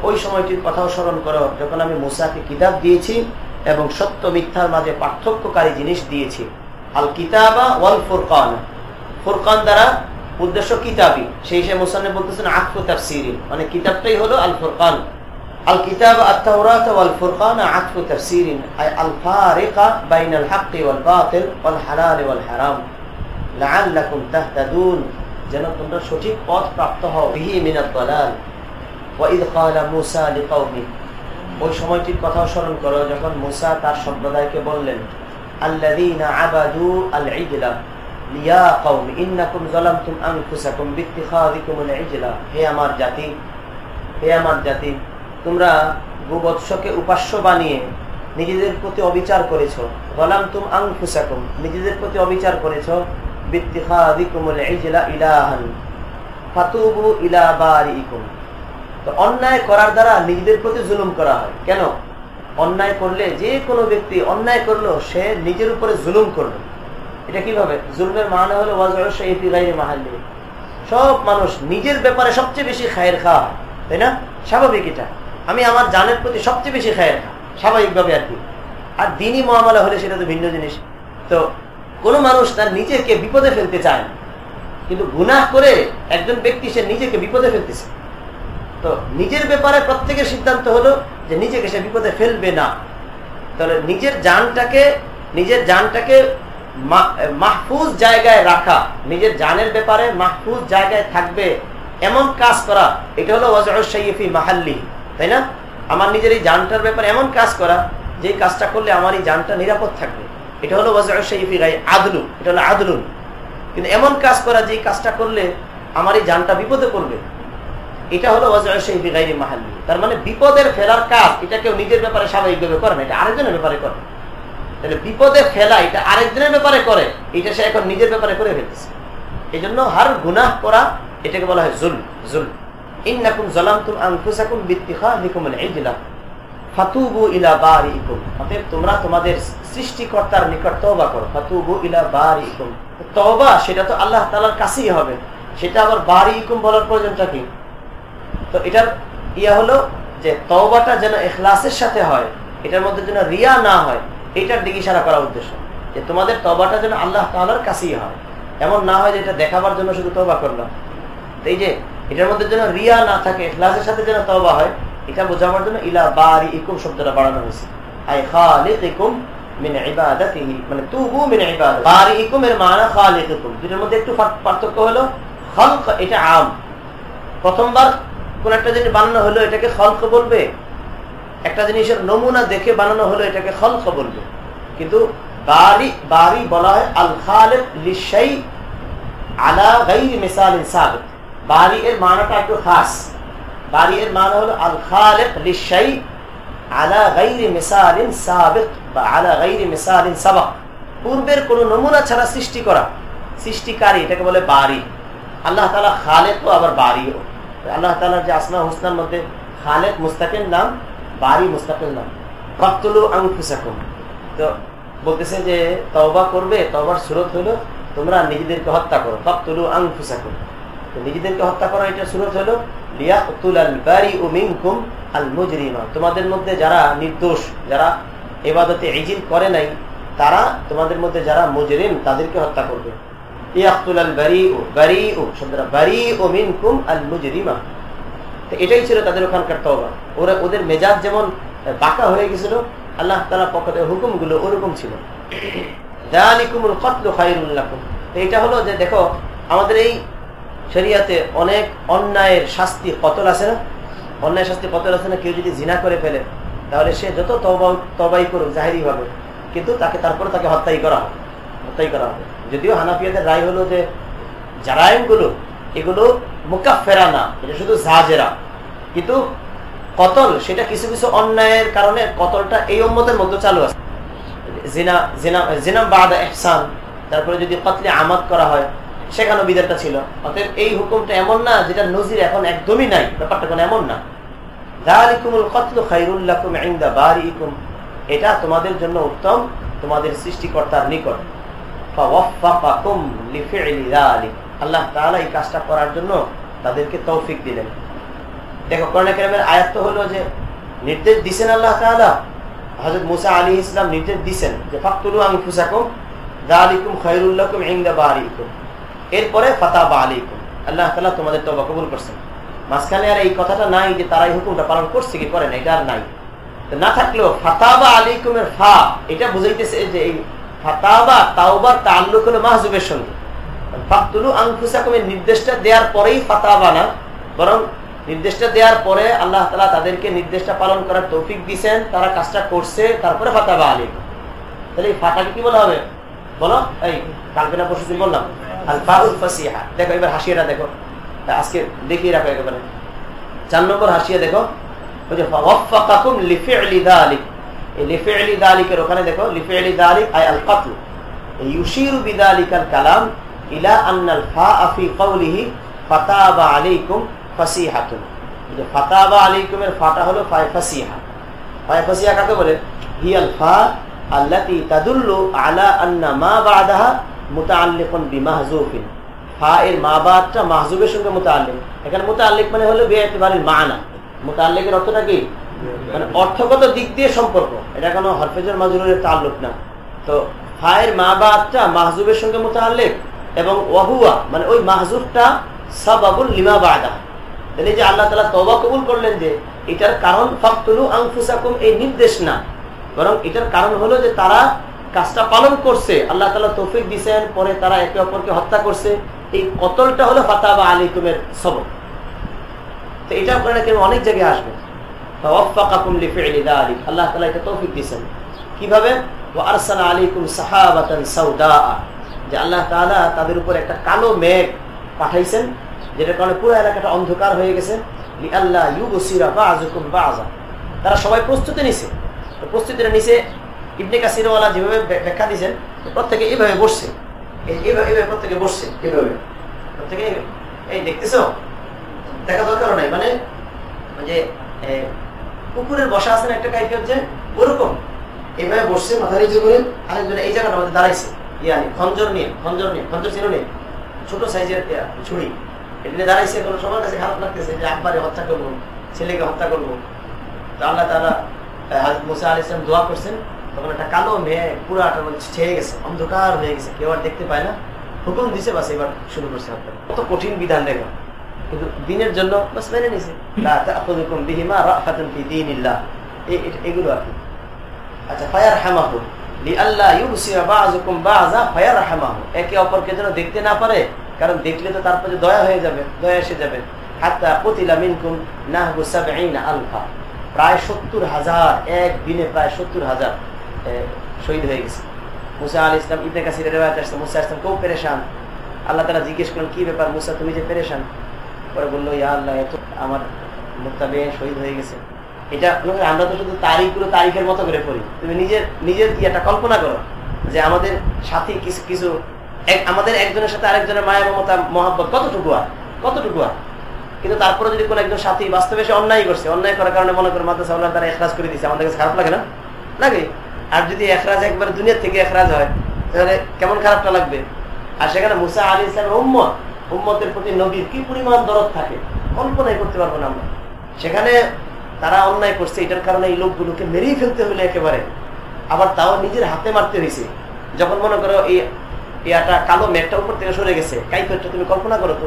ওই সময়টির কথাও স্মরণ করো, যখন আমি মুসাকে কিতাব দিয়েছি এবং সত্য মিথ্যার মাঝে পার্থক্যকারী জিনিস দিয়েছি। আল কিতাবা ওয়াল ফুরকান। ফুরকান দ্বারা উদ্দেশ্য কিতাবই। সেই হিসেবে মুসান্নে বলতেছেন আফু তাফসিরি। মানে কিতাবটাই হলো আল ফুরকান। আল কিতাব আত-তাওরাত ওয়াল ফুরকান আফু তাফসিরিন আই আল ফারিকা বাইনাল হাক্কি ওয়াল বাতিল ওয়াল হালাল ওয়াল হারাম। লাআল্লাকুম তাহতাদুন। যেন তোমরা সঠিক পথ প্রাপ্ত হও। বিহি মিনাত দালাল। ওই সময়টির কথাও স্মরণ করো, যখন মুসা তার সম্প্রদায়কে বললেন হে আমার জাতি, হে আমার জাতি, তোমরা উপাস্য বানিয়ে নিজেদের প্রতি অবিচার করেছ। যালামতুম আনফুসাকুম, নিজেদের প্রতি অবিচার করেছ। বিত্তিখাযিকুমুল ইজলা ইলাহান, ফাতুবু ইলা বারিইকুম। তো অন্যায় করার দ্বারা নিজেদের প্রতি জুলুম করা হয়। কেন? অন্যায় করলে যে কোনো ব্যক্তি অন্যায় করল সে নিজের উপরে জুলুম করল এটা কীভাবে? জুলুমের মানে হলো মাহাল্লি। সব মানুষ নিজের ব্যাপারে সবচেয়ে বেশি খায়ের খাওয়া তাই না? স্বাভাবিক এটা। আমি আমার জানের প্রতি সবচেয়ে বেশি খায়ের খা স্বাভাবিকভাবে আর কি। আর দিনই মহামালা হলে সেটা তো ভিন্ন জিনিস। তো কোনো মানুষ তার নিজেকে বিপদে ফেলতে চায় কিন্তু গুনাহ করে একজন ব্যক্তি সে নিজেকে বিপদে ফেলতেছে। তো নিজের ব্যাপারে প্রত্যেকের সিদ্ধান্ত হলো যে নিজেকে সে বিপদে ফেলবে না। তাহলে নিজের জানটাকে নিজের জানটাকে মাহফুজ জায়গায় রাখা, নিজের জানের ব্যাপারে মাহফুজ জায়গায় থাকবে এমন কাজ করা, এটা হলো ওয়াজফি মাহাল্লি, তাই না? আমার নিজের এই জানটার ব্যাপারে এমন কাজ করা, যে কাজটা করলে আমার এই জানটা নিরাপদ থাকবে। এটা হলো ওয়াজফি গাই আদলু, এটা হলো আদলুন। কিন্তু এমন কাজ করা, যে কাজটা করলে আমার এই জানটা বিপদে পড়বে। এটা হলো মাহাল্লি। তার মানে বিপদের ফেলার কাজ, এটা কেউ নিজের ব্যাপারে স্বাভাবিকভাবে করে না, এটা আরেকজনের ব্যাপারে করে। তাহলে বিপদে ফেলা, এটা আরেকজনের ব্যাপারে করে, এটা সে এখন নিজের ব্যাপারে করে ফেলতেছে। এই জন্য হার গুনাহ করা, এটাকে বলা হয় জুল জুল সেটা তো আল্লাহ তাআলার কাছেই হবে। সেটা আবার বারিইকুম বলার প্রয়োজনটা কি? তো এটার ইয়া হলো যে তওবাটা যেন এখলাসের সাথে হয়, এটার মধ্যে যেন রিয়া না হয় এটার দিকে ইশারা করা উদ্দেশ্য। যে তোমাদের তবাটা যেন আল্লাহ তাআলার কাছেই হয়। এমন না হয় যে এটা দেখাবার জন্য শুধু তবা করলাম। এই যে এটার মধ্যে যেন রিয়া না থাকে এখলাসের সাথে যেন তবা হয়, এটা বোঝাবার জন্য ইলা বারি ইকুম শব্দটা বাড়ানো হয়েছে। আই মিন ইবাদাতিহি মানে তুবু মিন ইবাদাত বারি ইকুম এর মানা খালিকুম দুটোর মধ্যে একটু পার্থক্য হলো, খালক এটা আম। প্রথমবার কোন একটা জিনিস বানানো হলো এটাকে খলক বলবে? একটা জিনিসের নমুনা দেখে বানানো হলো এটাকে খলক বলবে। কিন্তু বারি বারি বলা হয় আল গাইর পূর্বের কোন নমুনা ছাড়া সৃষ্টি করা, সৃষ্টিকারী এটাকে বলে বাড়ি আল্লাহ তালা খালেক আবার বাড়িও আল্লাহ তালার যে আসনা হুসনার মধ্যে খালেক মুস্তাকের নাম, বাড়ি মুস্তাকের নাম। ফক্তুলু আংফুসাকুম তো বলতেছে যে, তওবা করবে, তওবার সুরত হলো তোমরা নিজেদেরকে হত্যা করো। ফক্তুলু আংফুসাকুম তো নিজেদেরকে হত্যা করা এটা সুরত হলো তোমাদের মধ্যে যারা নির্দোষ, যারা এবাদতে ইজিল করে নাই, তারা তোমাদের মধ্যে যারা মুজরিম, তাদেরকে হত্যা করবে। এটাই ছিল তাদের ওখানকার তওবা। ওরা ওদের মেজাজ যেমন বাঁকা হয়ে গেছিল, আল্লাহ তালা পক্ষ হুকুমগুলো ওরকম ছিল। এটা হলো যে, দেখো, আমাদের এই শরিয়াতে অনেক অন্যায়ের শাস্তি কতল আছে না? অন্যায় শাস্তি কতল আছে না? কেউ যদি জিনা করে ফেলে, তাহলে সে যত তবাই করুক, জাহেরি হবে কিন্তু তাকে তারপরে তাকে হত্যাই করা হবে। হত্যাই করা হবে। যদিও হানাফিয়াদের রায় হলো যে জারায়মগুলো এগুলো মুকাফেরা না, এটা শুধু জাহাজেরা কিন্তু কতল, সেটা কিছু কিছু অন্যায়ের কারণে কতলটা এই উম্মতের মধ্যে চালু আছে। জিনা জিনা জিনা বাদা এহসান তারপরে যদি কতলে আমাদ করা হয় সেখানে বিধানটা ছিল। অতএব এই হুকুমটা এমন না যেটা নজির এখন একদমই নাই, ব্যাপারটা কোনো এমন না। এটা তোমাদের জন্য উত্তম, তোমাদের সৃষ্টিকর্তার নিকট। আল্লাহ এই কাজটা করার জন্য তাদেরকে তৌফিক দিলেন। দেখো হলো যে, নির্দেশ দিছেন আল্লাহ মুসা আলী ইসলাম নির্দেশ দিছেন যে, ফাকতুলু যালিকুম খায়রুল্লাকুম ইনদা বারিকুম। এরপরে ফাতাবা আলাইকুম। আল্লাহ তাআলা তোমাদের তওবা কবুল করছেন। মাঝখানে আর এই কথাটা নাই যে, তারা এই হুকুমটা পালন করছে কি করে না, এটা আর নাই। না থাকলেও ফাতাবা আলাইকুমের ফা, এটা বুঝাইতেছে যে, এই ফাতাবা, তাওবার তাল্লুক হলো মাহজুবের সঙ্গে। ফাকতুলু আনফুসাকুমের নির্দেশটা দেওয়ার পরেই ফাতাবা না, বরং নির্দেশটা দেওয়ার পরে আল্লাহ তালা তাদেরকে নির্দেশটা পালন করার তৌফিক দিচ্ছেন তারা কাজটা করছে, তারপরে ফাতাবা আলী তাহলে এই ফাটাকে কি বলা হবে? বলো, এই কালকে না পরশু বললাম। আল ফাউল দেখো, এবার হাসিয়াটা দেখো। আজকে দেখিয়ে রাখো একেবারে। চার নম্বর হাসিয়া দেখো। ওই যে, ওয়াফাকাকুম লিফি'লি যালিক যালিকের ওখানে দেখো কালাম, ইলা আন্নাল ফাআ ফি কওলিহি, ফাতাবা আলাইকুম ফাসিহাতুন। যে ফাতাবা আলাইকুমের ফাটা হলো ফাই ফাসিহা। কাকে বলে? ফা আল্লাতি তাদুল্লু আলা এর মা বাদটা এখানে মানে হলো মানা। মুতাআল্লিকের অর্থটা কি? মানে অর্থগত দিক দিয়ে সম্পর্ক। এটা কোনো হরফেজের মাজরুরের তাল্লুক না। তো ফায়ের মা বাদটা মাহজুবের সঙ্গে মুতাআল্লিক এবং ওয়াহুয়া মানে ওই মাহজুবটা সাবাবুল লিমা বাদা। তাহলে যে আল্লাহ তালা তবা কবুল করলেন যে, এটার কারণ ফাকতুলু আংফুসাকুম এই নির্দেশ না। বরং এটার কারণ হলো যে তারা কাজটা পালন করছে। আল্লাহ তালা তৌফিক দিছেন, পরে তারা একে অপরকে হত্যা করছে। এই কতলটা হলো ফাতাবা আলিকুমের সবক তো এটা আপনারা কেন অনেক জায়গায় আসবে আল্লাহ তালা এটা তৌফিক দিছেন কীভাবে? সাউদা। যে আল্লাহ তাআলা তাদের উপর একটা কালো মেঘ পাঠাইছেন, যেটার কারণে পুরো এলাকাটা অন্ধকার হয়ে গেছে। আল্লাহ ইউবসিরা বা আজুকুম বা আজা তারা সবাই প্রস্তুতি নিছে। প্রস্তুতিটা নিছে ইবনে কাসিরওয়ালা যেভাবে ব্যাখ্যা দিয়েছেন প্রত্যেকে এইভাবে বসছে। এইভাবে প্রত্যেকে বসছে এইভাবে প্রত্যেকে এই দেখতেছো? দেখা দরকার নাই। মানে যে কুকুরের বসা আছে না একটা কাইফি হচ্ছে ওরকম। এইভাবে বসছে মাথা নিচু করে আরেকজন এই জায়গাটা আমাদের দাঁড়াইছে। ইয়ানি, খঞ্জর নিয়ে খঞ্জর নিয়ে, খঞ্জর ছিল নিয়ে। ছোট সাইজের ছুরি। এটা নিয়ে দাঁড়াইছে কোনো সবার কাছে খারাপ লাগতেছে যে একবারে হত্যা করব, ছেলেকে হত্যা করব। আল্লাহ তারা মুসা আল ইসলাম দোয়া করছেন। তখন একটা কালো মেয়ে পুরাটা ছেয়ে গেছে, অন্ধকার হয়ে গেছে, কেউ আর দেখতে পায় না। হুকুম দিছে বাস এবার শুরু করছে হত্যা কত কঠিন বিধান দেখো কিন্তু দিনের জন্য মেনে নিছে। এগুলো আর কি। আচ্ছা ফায়ার দেখতে না পারে, কারণ দেখলে তো তারপরে দয়া হয়ে যাবে, দয়া এসে যাবে। এক দিনে প্রায় সত্তর হাজার শহীদ হয়ে গেছে। মুসা আল ইসলাম ইবনে কাসির মুসা ইসলাম কেউ পেরেশান। আল্লাহ তারা জিজ্ঞেস করেন কি ব্যাপার মুসা, তুমি যে পেরেশান? পরে বলল, ইয়া আল্লাহ, এত আমার মোত্তাবে শহীদ হয়ে গেছে। এটা আমরা তো শুধু তারিখগুলো তারিখের মতো করে পড়ি। তুমি নিজের নিজের ইয়েটা কল্পনা করো যে আমাদের সাথী কিছু কিছু আমাদের একজনের সাথে আরেকজনের মায়া, মমতা, মহাব্বত কতটুকু আর? কতটুকু আর? কিন্তু তারপরে যদি কোনো একজন সাথী বাস্তবে সে অন্যায় করছে, অন্যায় করার কারণে মনে করে মাদ্রাসা তারা এখরাজ করে দিচ্ছে আমাদের কাছে খারাপ লাগে না? লাগে। আর যদি এখরাজ একবার দুনিয়ার থেকে এখরাজ হয়, তাহলে কেমন খারাপটা লাগবে? আর সেখানে মুসা আলী ইসলামের উম্মত উম্মতের প্রতি নবীর কি পরিমাণ দরদ থাকে, কল্পনাই করতে পারব না আমরা। সেখানে তারা অন্যায় করছে, এটার কারণে এই লোকগুলোকে মেরেই ফেলতে হলে একেবারে। আবার তাও নিজের হাতে মারতে হয়েছে যখন মনে করো এই ইয়াটা কালো মেঘটা উপর থেকে সরে গেছে, কাইফেরটা তুমি কল্পনা করো তো।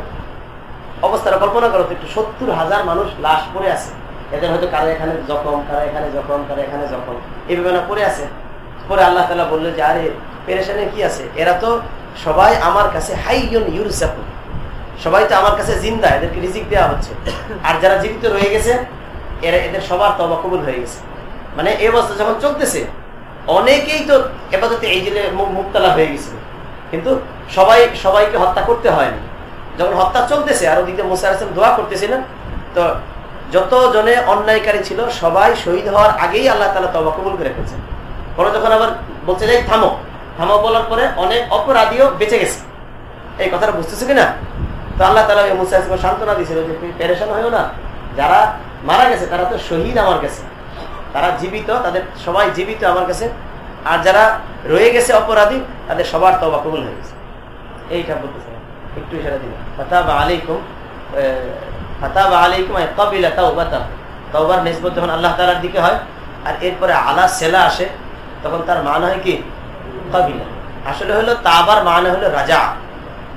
অবস্থাটা কল্পনা করো তো, একটু সত্তর হাজার মানুষ লাশ পড়ে আছে। এদের হয়তো কারও এখানে জখম, কারও এখানে জখম, কারও এখানে জখম। এইভাবে না, পড়ে আছে। পরে আল্লাহ তালা বলল যে, আরে পেরেশানে কি আছে? এরা তো সবাই আমার কাছে হাইজন ইউরসাপুর সবাই তো আমার কাছে জিন্দা, এদেরকে রিজিক দেওয়া হচ্ছে। আর যারা জীবিত রয়ে গেছে, এরা, এদের সবার তবা কবুল হয়ে গেছে। মানে এই অবস্থা যখন চলতেছে, অনেকেই তো এবাদতে এই জেলে মুক্তলা হয়ে গেছিল কিন্তু সবাই, সবাইকে হত্যা করতে হয়নি যখন হত্যা চলতেছে, আর ওদিকে মুসা আসলাম দোয়া করতেছিলেন তো যত জনে অন্যায়কারী ছিল, সবাই শহীদ হওয়ার আগেই আল্লাহ তালা তবা কবুল করে ফেলছেন। পরে যখন আবার বলছে যাই থামো। থামো বলার পরে অনেক অপরাধীও বেঁচে গেছে। এই কথাটা বুঝতেছে কিনা? তো আল্লাহ তালা মুসা আসলাম সান্ত্বনা দিয়েছিল যে, তুমি পেরেশান হয়েও না। যারা মারা গেছে, তারা তো শহীদ আমার কাছে। তারা জীবিত, তাদের সবাই জীবিত আমার কাছে। আর যারা রয়ে গেছে অপরাধী, তাদের সবার তবা কবুল হয়ে গেছে। এইটা বলতেছে। একটু ইশারা দিলাম ফাতাবা আলাইকুম ফাতাবা আলাইকুম কবিলা তাওবার নিসবত যখন আল্লাহ তালার দিকে হয়, আর এরপরে আলা সেলা আসে, তখন তার মান হয় কি? কবিলা। আসলে হলো তাবার মানে হলো রাজা।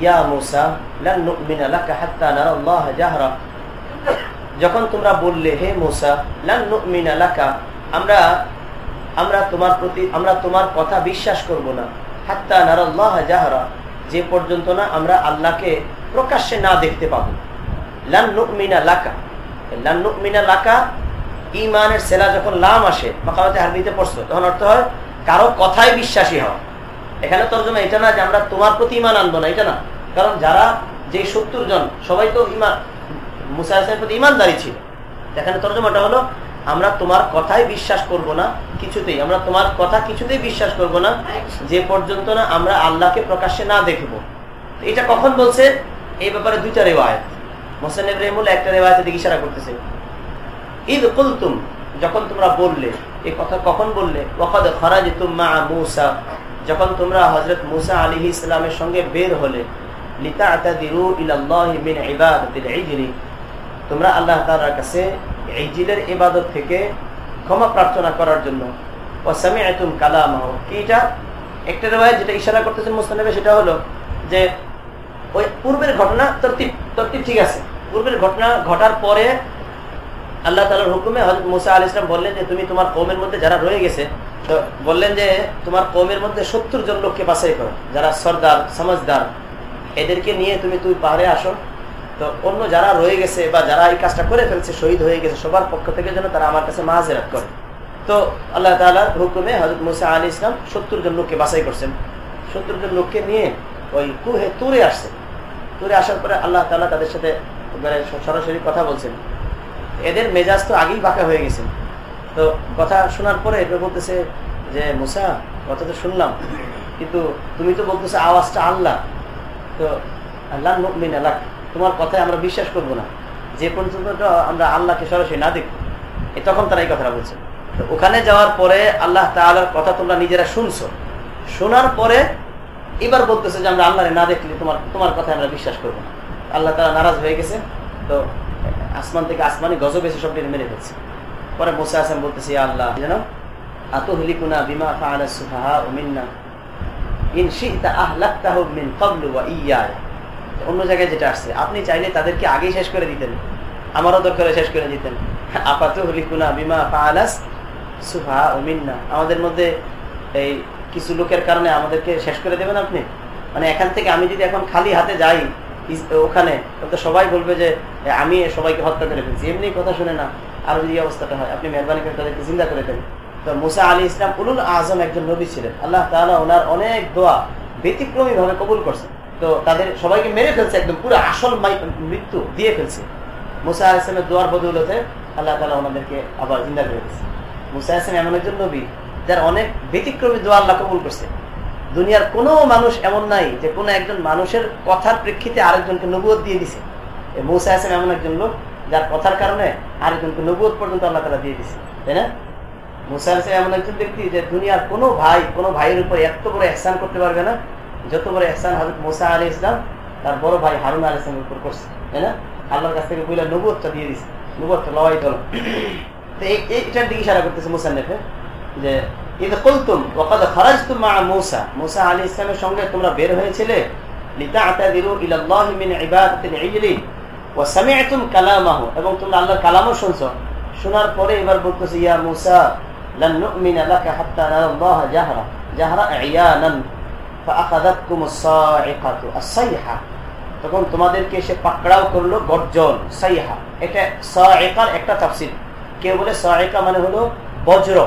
ইয়া মূসা নুমিনা জাহরা। যখন তোমরা বললে, হে মূসা নুমিনা লাকা, আমরা আমরা তোমার প্রতি, আমরা তোমার কথা বিশ্বাস করব না। হাত্তা নারাল্লাহ জাহরা, যে পর্যন্ত না আমরা আল্লাহকে প্রকাশ্যে না দেখতে পাবো। লান্নুকমিনা লাকা লান্নুকমিনা লাকা ইমানের সেলা যখন লাম আসে মাকামাতে হারবিতে পড়ছো, তখন অর্থ হয়, কারও কথাই বিশ্বাসী হওয়া। এখানে তর্জমা, এটা না যে আমরা তোমার প্রতি ইমান আনব না, এটা না। কারণ যারা যে সত্তর জন, সবাই তো ইমান মুসা হাসেনের প্রতি ইমানদারি ছিল। এখানে তর্জমাটা হলো, আমরা তোমার কথাই বিশ্বাস করব না, কিছুতেই। আমরা তোমার কথা কিছুতেই বিশ্বাস করব না, যে পর্যন্ত না আমরা আল্লাহকে প্রকাশ্যে না দেখব। এটা কখন বলছে? এই ব্যাপারে দুইটা রেওয়ায়ত। মোসেন ইব্রাহিমুল একটা রেওয়ায়তে দিকে ইশারা করতেছে। ঈদ কুলতুম, যখন তোমরা বললে এই কথা কখন বললে? ওয়াকাদ খরাজ তুম্মা মুসা। যখন তোমরা হজরত মুসা আলী ইসলামের সঙ্গে বের হলে লিতা তোমরা আল্লাহ তাআলার কাছে ইজিলের ইবাদত থেকে ক্ষমা প্রার্থনা করার জন্য ও সামিআতুম কালামাহু কি এটা? একটা রেওয়ায়াত যেটা ইশারা করতেছেন মুসনাদে সেটা হলো যে ওই পূর্বের ঘটনা, তরতিব তরতিব ঠিক আছে। পূর্বের ঘটনা ঘটার পরে আল্লাহ তালার হুকুমে হজরত মুসা আল ইসলাম বললেন যে, তুমি তোমার কৌমের মধ্যে যারা রয়ে গেছে, তো বললেন যে, তোমার কৌমের মধ্যে সত্তর জন লোককে বাছাই করো, যারা সর্দার, সমাজদার, এদেরকে নিয়ে তুমি তুই পাহাড়ে আসো। তো অন্য যারা রয়ে গেছে বা যারা এই কাজটা করে ফেলছে, শহীদ হয়ে গেছে, সবার পক্ষ থেকে যেন তারা আমার কাছে মাহাজেরাত করে। তো আল্লাহ তালার হুকুমে হজরত মুসা আলী ইসলাম সত্তর জন লোককে বাছাই করছেন। সত্তর জন লোককে নিয়ে ওই কুহে তুরে আসছে। তুরে আসার পরে আল্লাহ তালা তাদের সাথে সরাসরি কথা বলছেন। এদের মেজাজ তো আগেই বাঁকা হয়ে গেছে। তো কথা শোনার পরে এটা বলতেছে যে, মুসা, কথা তো শুনলাম, কিন্তু তুমি তো বলতেছো আওয়াজটা আল্লাহ। তো আল্লাহ মিন আল্লাহ তোমার কথায় আমরা বিশ্বাস করব না। যে পর্যন্ত আমরা আল্লাহকে সরাসরি না দেখব তখন তারা এই কথাটা বলছে। তো ওখানে যাওয়ার পরে আল্লাহ তালার কথা তোমরা নিজেরা শুনছো। শোনার পরে এবার বলতেছে যে, আমরা আল্লাহ না দেখলে তোমার তোমার কথায় আমরা বিশ্বাস করব না। আল্লাহ তালা নারাজ হয়ে গেছে। তো আসমান থেকে আসমানি গজব এসে সব মেরে ফেলছে। পরে বসে আসেন বলতেছে আল্লাহ যেন আত হলিকুনা বিমা ফাআলা মিন অন্য জায়গায় যেটা আসছে, আপনি চাইলে তাদেরকে আগেই শেষ করে দিতেন, আমারও দরকার শেষ করে দিতেন। বিমা ফাআলাস আমাদের মধ্যে এই কিছু লোকের কারণে আমাদেরকে শেষ করে দেবেন আপনি? মানে এখান থেকে আমি যদি এখন খালি হাতে যাই ওখানে সবাই বলবে যে, আমি সবাইকে হত্যা করে ফেলছি। এমনি কথা শুনে না, আর যদি অবস্থাটা হয়, আপনি মেহরবানি করে তাদেরকে চিন্তা করে দেন। তো মুসা আলী ইসলাম উলুল আজম একজন নবী ছিলেন। আল্লাহ তালা ওনার অনেক দোয়া ব্যতিক্রমী ভাবে কবুল করছেন। তো তাদের সবাইকে মেরে ফেলছে একদম পুরো আসল মৃত্যু দিয়ে ফেলছে। মুসা ইসলামের দোয়ার বদৌলতে আল্লাহ তালা ওনাদেরকে আবার জিন্দা করে দিচ্ছে মুসা ইসলাম এমন একজন নবী, যার অনেক ব্যতিক্রমী দোয়া আল্লাহ কবুল করছে। দুনিয়ার কোনো মানুষ এমন নাই যে কোনো একজন মানুষের কথার প্রেক্ষিতে আরেকজনকে নবুয় দিয়ে দিছে। মৌসা ইসলাম এমন একজন লোক, যার কথার কারণে আরেকজনকে নবুয় পর্যন্ত আল্লাহ তালা দিয়ে দিছে। তাই না? মুসা ইসলাম এমন একজন ব্যক্তি যে দুনিয়ার কোনো ভাই, কোনো ভাইয়ের উপর এত বড় এহসান করতে পারবে না, যত বড় এহসান হজরত মুসা আলী ইসলাম তার বড় ভাই হারুন আলী ইসলামের উপর করছে। তাই না? আল্লাহর কাছ থেকে বইলা নবুয়টা দিয়ে দিছে। নবুয়টা লওয়াই তোল তো এইটার দিকে ইশারা করতেছে মুসান্নেফে যে ঈদ কলতুম ওকাদ খারাজতুম মা মুসা মুসা আলী ইসলামের সঙ্গে তোমরা বের হয়েছিলে। মিন এবং কালামও শুনছো। শোনার পরে এবার ইয়া মুসা তখন তোমাদেরকে এসে পাকড়াও করল গর্জন, সাইহা। এটা একটা তাফসীর। কেউ বলে সাইকা মানে হলো বজ্র।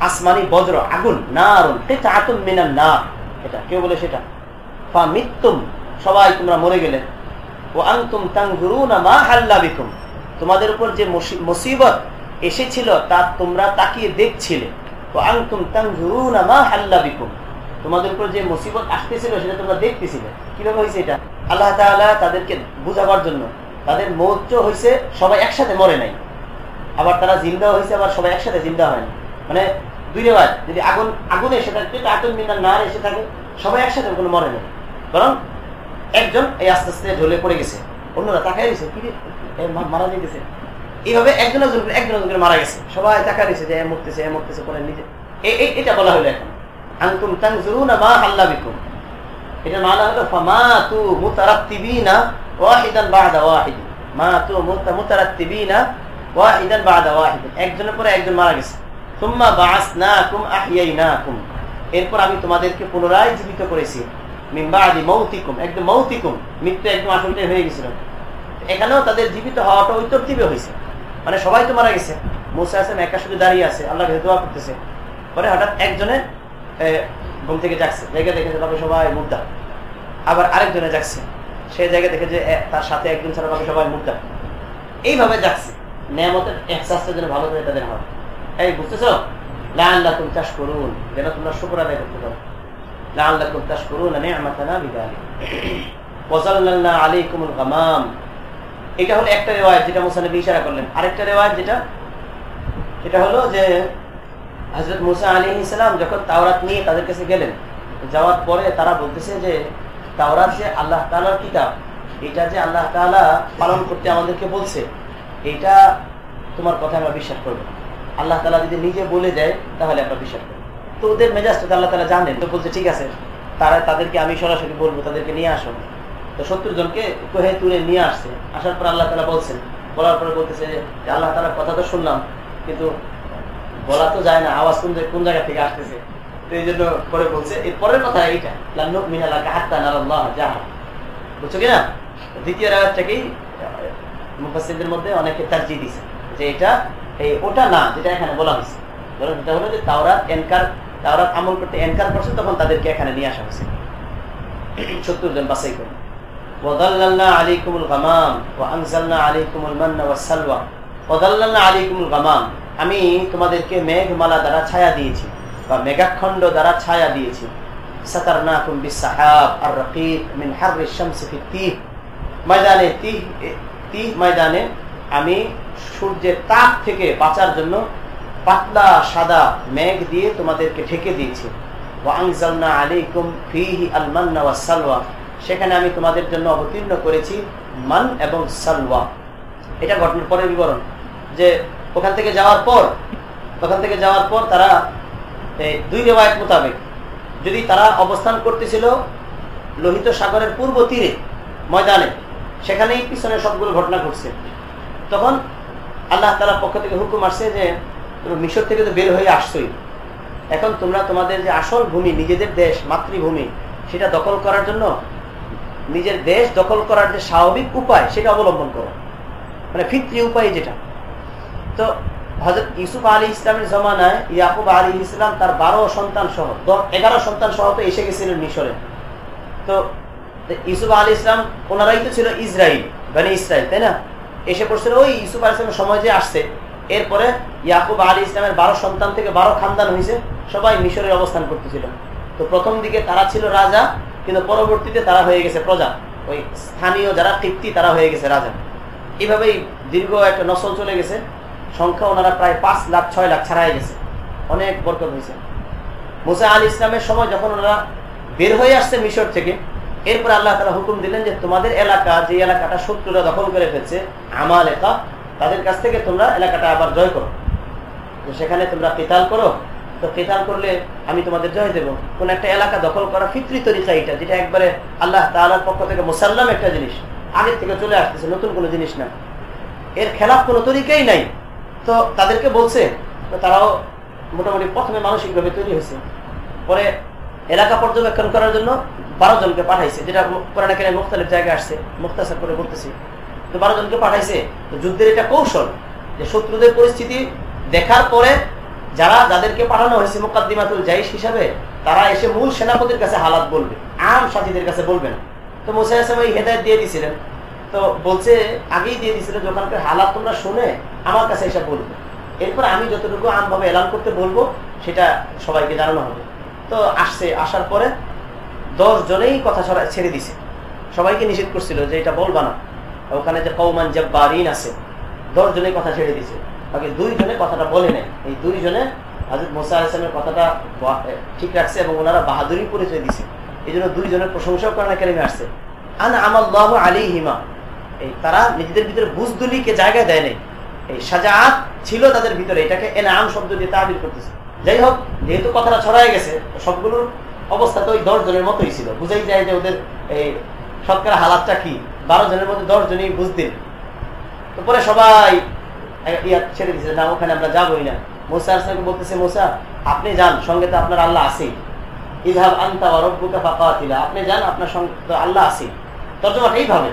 আসমানি বজ্র, আগুন না আরুন আতুন মিনার না এটা কেউ বলে সেটা? ফা মৃত্যুম সবাই তোমরা মরে গেলে। ও আংতুম তাংজুরুনা মা হাল্লা বিকুম। তোমাদের উপর যে মুসিবত এসেছিল, তা তোমরা তাকিয়ে দেখছিলে। ও আংতুম তাংজুরুনা মা হাল্লা বিকুম। তোমাদের উপর যে মুসিবত আসতেছিল, সেটা তোমরা দেখতেছিলে। কীভাবে হয়েছে এটা? আল্লাহ তাআলা তাদেরকে বুঝাবার জন্য, তাদের মৌর্য হয়েছে, সবাই একসাথে মরে নাই। আবার তারা জিন্দা হয়েছে, আবার সবাই একসাথে জিন্দা হয়নি মানে দুই রেওয়াজ, যদি আগুন আগুন এসে থাকে আগুন মিনার না এসে থাকে, সবাই একসাথে কোনো মরে নেই বরং একজন এই আস্তে আস্তে ঢলে পড়ে গেছে, অন্যরা তাকাই গেছে কি মারা যেতেছে এইভাবে একজন একজন একজন একজন মারা গেছে। সবাই তাকা দিয়েছে যে, এ মরতেছে এ মরতেছে পরে নিজে এটা বলা হলো এখন। আনতুম তানজুরুনা মা হাল্লা বিকুম। এটা মানা হলো, ফামাতু মুতারাত্তিবিনা ওয়াহিদান বাদা ওয়াহিদ মাতু মুতারাত্তিবিনা ওয়াহিদান বাদা ওয়াহিদ একজনের পরে একজন মারা গেছে। এরপর আমি তোমাদেরকে পুনরায় জীবিত করেছি। মৌতিকুম মৃত্যু একদম এখানেও তাদের জীবিত হওয়াটা হয়েছে। মানে সবাই তো মারা গেছে। মুসা একা শুধু দাঁড়িয়ে আছে আল্লাহ দোয়া করতেছে। পরে হঠাৎ একজনে ঘুম থেকে যাচ্ছে জায়গা দেখেছে তবে সবাই মুদ্রা। আবার আরেকজনে যাচ্ছে সে জায়গা দেখে যে তার সাথে একজন ছাড়া সবাই মুদ্রা। এইভাবে যাচ্ছে নিয়ামতের এহসাসটা যেন ভালো করে তাদের হয়। এই বুঝতেছ লাআল্লাকুম তাশকুরুন। যেন তোমরা শুকর আদায় করতে পারো। লাআল্লাকুম তাশকুরুন নি'মাতানা বিযালিক ওয়াজাল্লালনা আলাইকুমুল গামাম। এটা হলো একটা রিওয়ায়াত যেটা মুসা নবী ইশারা করলেন। আরেকটা রিওয়ায়াত যেটা? সেটা হলো যে, হযরত মুসা আলাইহিস সালাম যখন তাওরাত নিয়ে তাদের কাছে গেলেন, যাওয়ার পরে তারা বলতেছে যে, তাওরাত যে আল্লাহ তাআলার কিতাব, এটা যে আল্লাহ তাআলা পালন করতে আমাদেরকে বলছে, এটা তোমার কথা আমরা বিশ্বাস করব আল্লাহ তালা যদি নিজে বলে দেয়, তাহলে আমরা বিশ্বাস করি। তো ওদের মেজাজটা আল্লাহ তালা জানেন, তো বলছে, ঠিক আছে, তারা, তাদেরকে আমি সরাসরি বলব, তাদেরকে নিয়ে আসো। তো সত্তর জনকে কোহে তুলে নিয়ে আসছে। আসার পর আল্লাহ তালা বলছেন, বলার পরে বলতেছে যে আল্লাহ তালার কথা তো শুনলাম, কিন্তু বলা তো যায় না, আওয়াজ কোন কোন জায়গা থেকে আসতেছে? তো এই জন্য পরে বলছে, এর পরের কথা এইটা লান্নুক মিনালা হাত্তা নারাল্লাহ যাহা বুঝছ কিনা? দ্বিতীয় রাগাতটাকেই মুফাসিদের মধ্যে অনেকে তার্জি দিছে, যে এটা এই ওটা না, যেটা এখানে বলা হয়েছে। সেটা হলো যে তাওরাত এনকার, তাওরাত আমল করতে এনকার করছে, তখন তাদেরকে এখানে নিয়ে আসা হয়েছে। সত্তর জন বাসাই করে। আমি তোমাদেরকে মেঘমালা দ্বারা ছায়া দিয়েছি, বা মেঘাখণ্ড দ্বারা ছায়া দিয়েছি। সাতারনাকুম ময়দানে তিহ ময়দানে আমি সূর্যের তাপ থেকে বাঁচার জন্য পাতলা সাদা মেঘ দিয়ে তোমাদেরকে ঢেকে দিয়েছি। সেখানে আমি তোমাদের জন্য অবতীর্ণ করেছি মান এবং সালওয়া। এটা ঘটনার পরের বিবরণ। যে ওখান থেকে যাওয়ার পর, ওখান থেকে যাওয়ার পর তারা দুই রেওয়ায়ত মোতাবেক, যদি তারা অবস্থান করতেছিল লোহিত সাগরের পূর্ব তীরে, ময়দানে, সেখানেই পিছনে সবগুলো ঘটনা ঘটছে। তখন আল্লাহ তালার পক্ষ থেকে হুকুম আসছে যে, তোমরা মিশর থেকে তো বের হয়ে আসছোই। এখন তোমরা তোমাদের যে আসল ভূমি, নিজেদের দেশ, মাতৃভূমি, সেটা দখল করার জন্য নিজের দেশ দখল করার যে স্বাভাবিক উপায়, সেটা অবলম্বন করো। মানে ফিত্রি উপায় যেটা। তো হজরত ইউসুফ আলী ইসলামের জমানায় ইয়াকুব আলী ইসলাম তার বারো সন্তান সহ এগারো সন্তান সহ তো এসে গেছিলেন মিশরে। তো ইউসুফ আলী ইসলাম, ওনারাই তো ছিল ইসরায়েল মানে ইসরায়েল তাই না? এসে পড়ছিল ওই ইউসুফ আলী ইসলামের সময় যে আসছে। এরপরে ইয়াকুব আলী ইসলামের বারো সন্তান থেকে বারো খানদান হয়েছে সবাই মিশরের অবস্থান করতেছিল। তো প্রথম দিকে তারা ছিল রাজা, কিন্তু পরবর্তীতে তারা হয়ে গেছে প্রজা। ওই স্থানীয় যারা তৃপ্তি তারা হয়ে গেছে রাজা। এইভাবেই দীর্ঘ একটা নসল চলে গেছে। সংখ্যা ওনারা প্রায় পাঁচ লাখ, ছয় লাখ ছাড়াই গেছে। অনেক বরকত হয়েছে। মুসা আলী ইসলামের সময় যখন ওনারা বের হয়ে আসছে মিশর থেকে এরপর আল্লাহ তালা হুকুম দিলেন যে তোমাদের এলাকা, যে এলাকাটা শত্রুরা দখল করে ফেলছে আমার এলাকা তাদের কাছ থেকে তোমরা এলাকাটা আবার জয় করো। সেখানে তোমরা কেতাল করো। তো কেতাল করলে আমি তোমাদের জয় দেবো। কোন একটা এলাকা দখল করা ফিত্রি তরিকা এটা, যেটা একবারে আল্লাহ তালার পক্ষ থেকে মুসাল্লাম একটা জিনিস। আগের থেকে চলে আসতেছে, নতুন কোনো জিনিস না। এর খেলাফ কোনো তরিকাই নাই। তো তাদেরকে বলছে, তো তারাও মোটামুটি প্রথমে মানসিকভাবে তৈরি হয়েছে। পরে এলাকা পর্যবেক্ষণ করার জন্য বারো জনকে পাঠাইছে, যেটা কোরআন কেন মুখতালিফ জায়গায় আসছে, মুখতাসার করে বলতেছি। তো বারো জনকে পাঠাইছে, তো যুদ্ধের এটা কৌশল যে শত্রুদের পরিস্থিতি দেখার পরে যারা যাদেরকে পাঠানো হয়েছে মোকাদ্দিমাতুল জাইশ হিসাবে, তারা এসে মূল সেনাপতির কাছে হালাত বলবে, আম সাথীদের কাছে বলবে না। তো মোসা ইসলাম এই হেদায়ত দিয়ে দিয়েছিলেন তো বলছে, আগেই দিয়ে দিয়েছিলেন যে ওখানকার হালাত তোমরা শুনে আমার কাছে এসে বলবে। এরপর আমি যতটুকু আমভাবে এলান করতে বলব, সেটা সবাইকে জানানো হবে। তো আসছে, আসার পরে দশ জনেই কথা ছেড়ে দিছে। সবাইকে নিষেধ করছিল যে এটা বলবা না। ওখানে যে কৌমান জব্বারিন আছে, দশ জনে কথা ছেড়ে দিছে। বাকি দুই জনে কথাটা বলে নেই। এই দুই জনে হাজরত মোসা আলাইসলামের কথাটা ঠিক রাখছে এবং ওনারা বাহাদুরি পরিচয় দিছে। এই জন্য দুই জনের প্রশংসাও করেন কেরিমে আসছে। আন আমাল্লাহ আলী হিমা এই তারা নিজেদের ভিতরে বুজদুলিকে জায়গায় দেয় নেই। এই সাজাত ছিল তাদের ভিতরে। এটাকে এনাম শব্দ দিয়ে তাবির করতেছে। যাই হোক, যেহেতু কথাটা ছড়াই গেছে সবগুলোর অবস্থা তো ওই দশ জনের মতোই ছিল। বুঝাই যায় যে ওদের এই শতকরা হালাতটা কি? বারো জনের মধ্যে দশ জনই বুঝতেন পরে সবাই ছেড়ে দিচ্ছে না, ওখানে আমরা যাবোই না। মোসা আসলামকে বলতেছে, মোসা, আপনি যান, সঙ্গে তো আপনার আল্লাহ আসেই ইহাব আন্তা অরব্বুকা ফাঁকা আপনি যান, আপনার সঙ্গে তো আল্লাহ আসেই তর্জমাটা এইভাবে।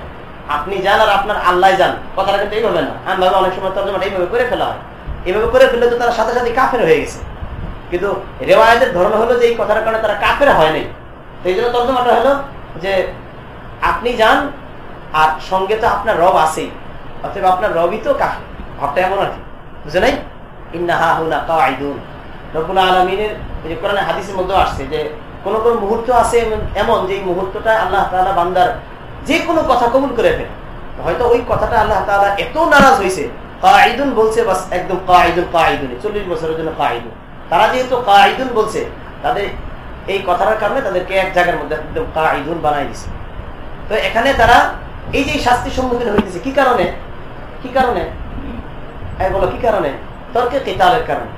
আপনি যান আর আপনার আল্লাহ যান। কথাটা কিন্তু এইভাবে না। আমি ভাবে অনেক সময় তর্জমাটা এইভাবে করে ফেলা হয়। এইভাবে করে ফেললে তো তারা সাথে সাথে কাফের হয়ে গেছে। কিন্তু রেওয়ায়তের ধরন হলো যে এই কথার কারণে তারা কাফের হয় নাই এই জন্য তর্জমাটা হলো যে আপনি যান আর সঙ্গে তো আপনার রব আছেই। অথবা আপনার রবই তো কাফের। ভাবটা এমন কি? বুঝে নাই? আসছে যে কোন কোন মুহূর্ত আছে এমন যে মুহূর্তটা আল্লাহ বান্দার কথা করে হয়তো ওই কথাটা আল্লাহ বলছে একদম চল্লিশ বছরের জন্য কাঈদুন তারা যেহেতু কাঈদুন বলছে, তাদের এই কথাটার কারণে তাদেরকে এক জায়গার মধ্যে একদম কাঈদুন বানাই দিছে। তো এখানে তারা এই যে শাস্তির সম্মুখীন হইতেছে, কি কারণে? কি কারণে? বলো, কি কারণে? তর্কে কেতালের কারণে।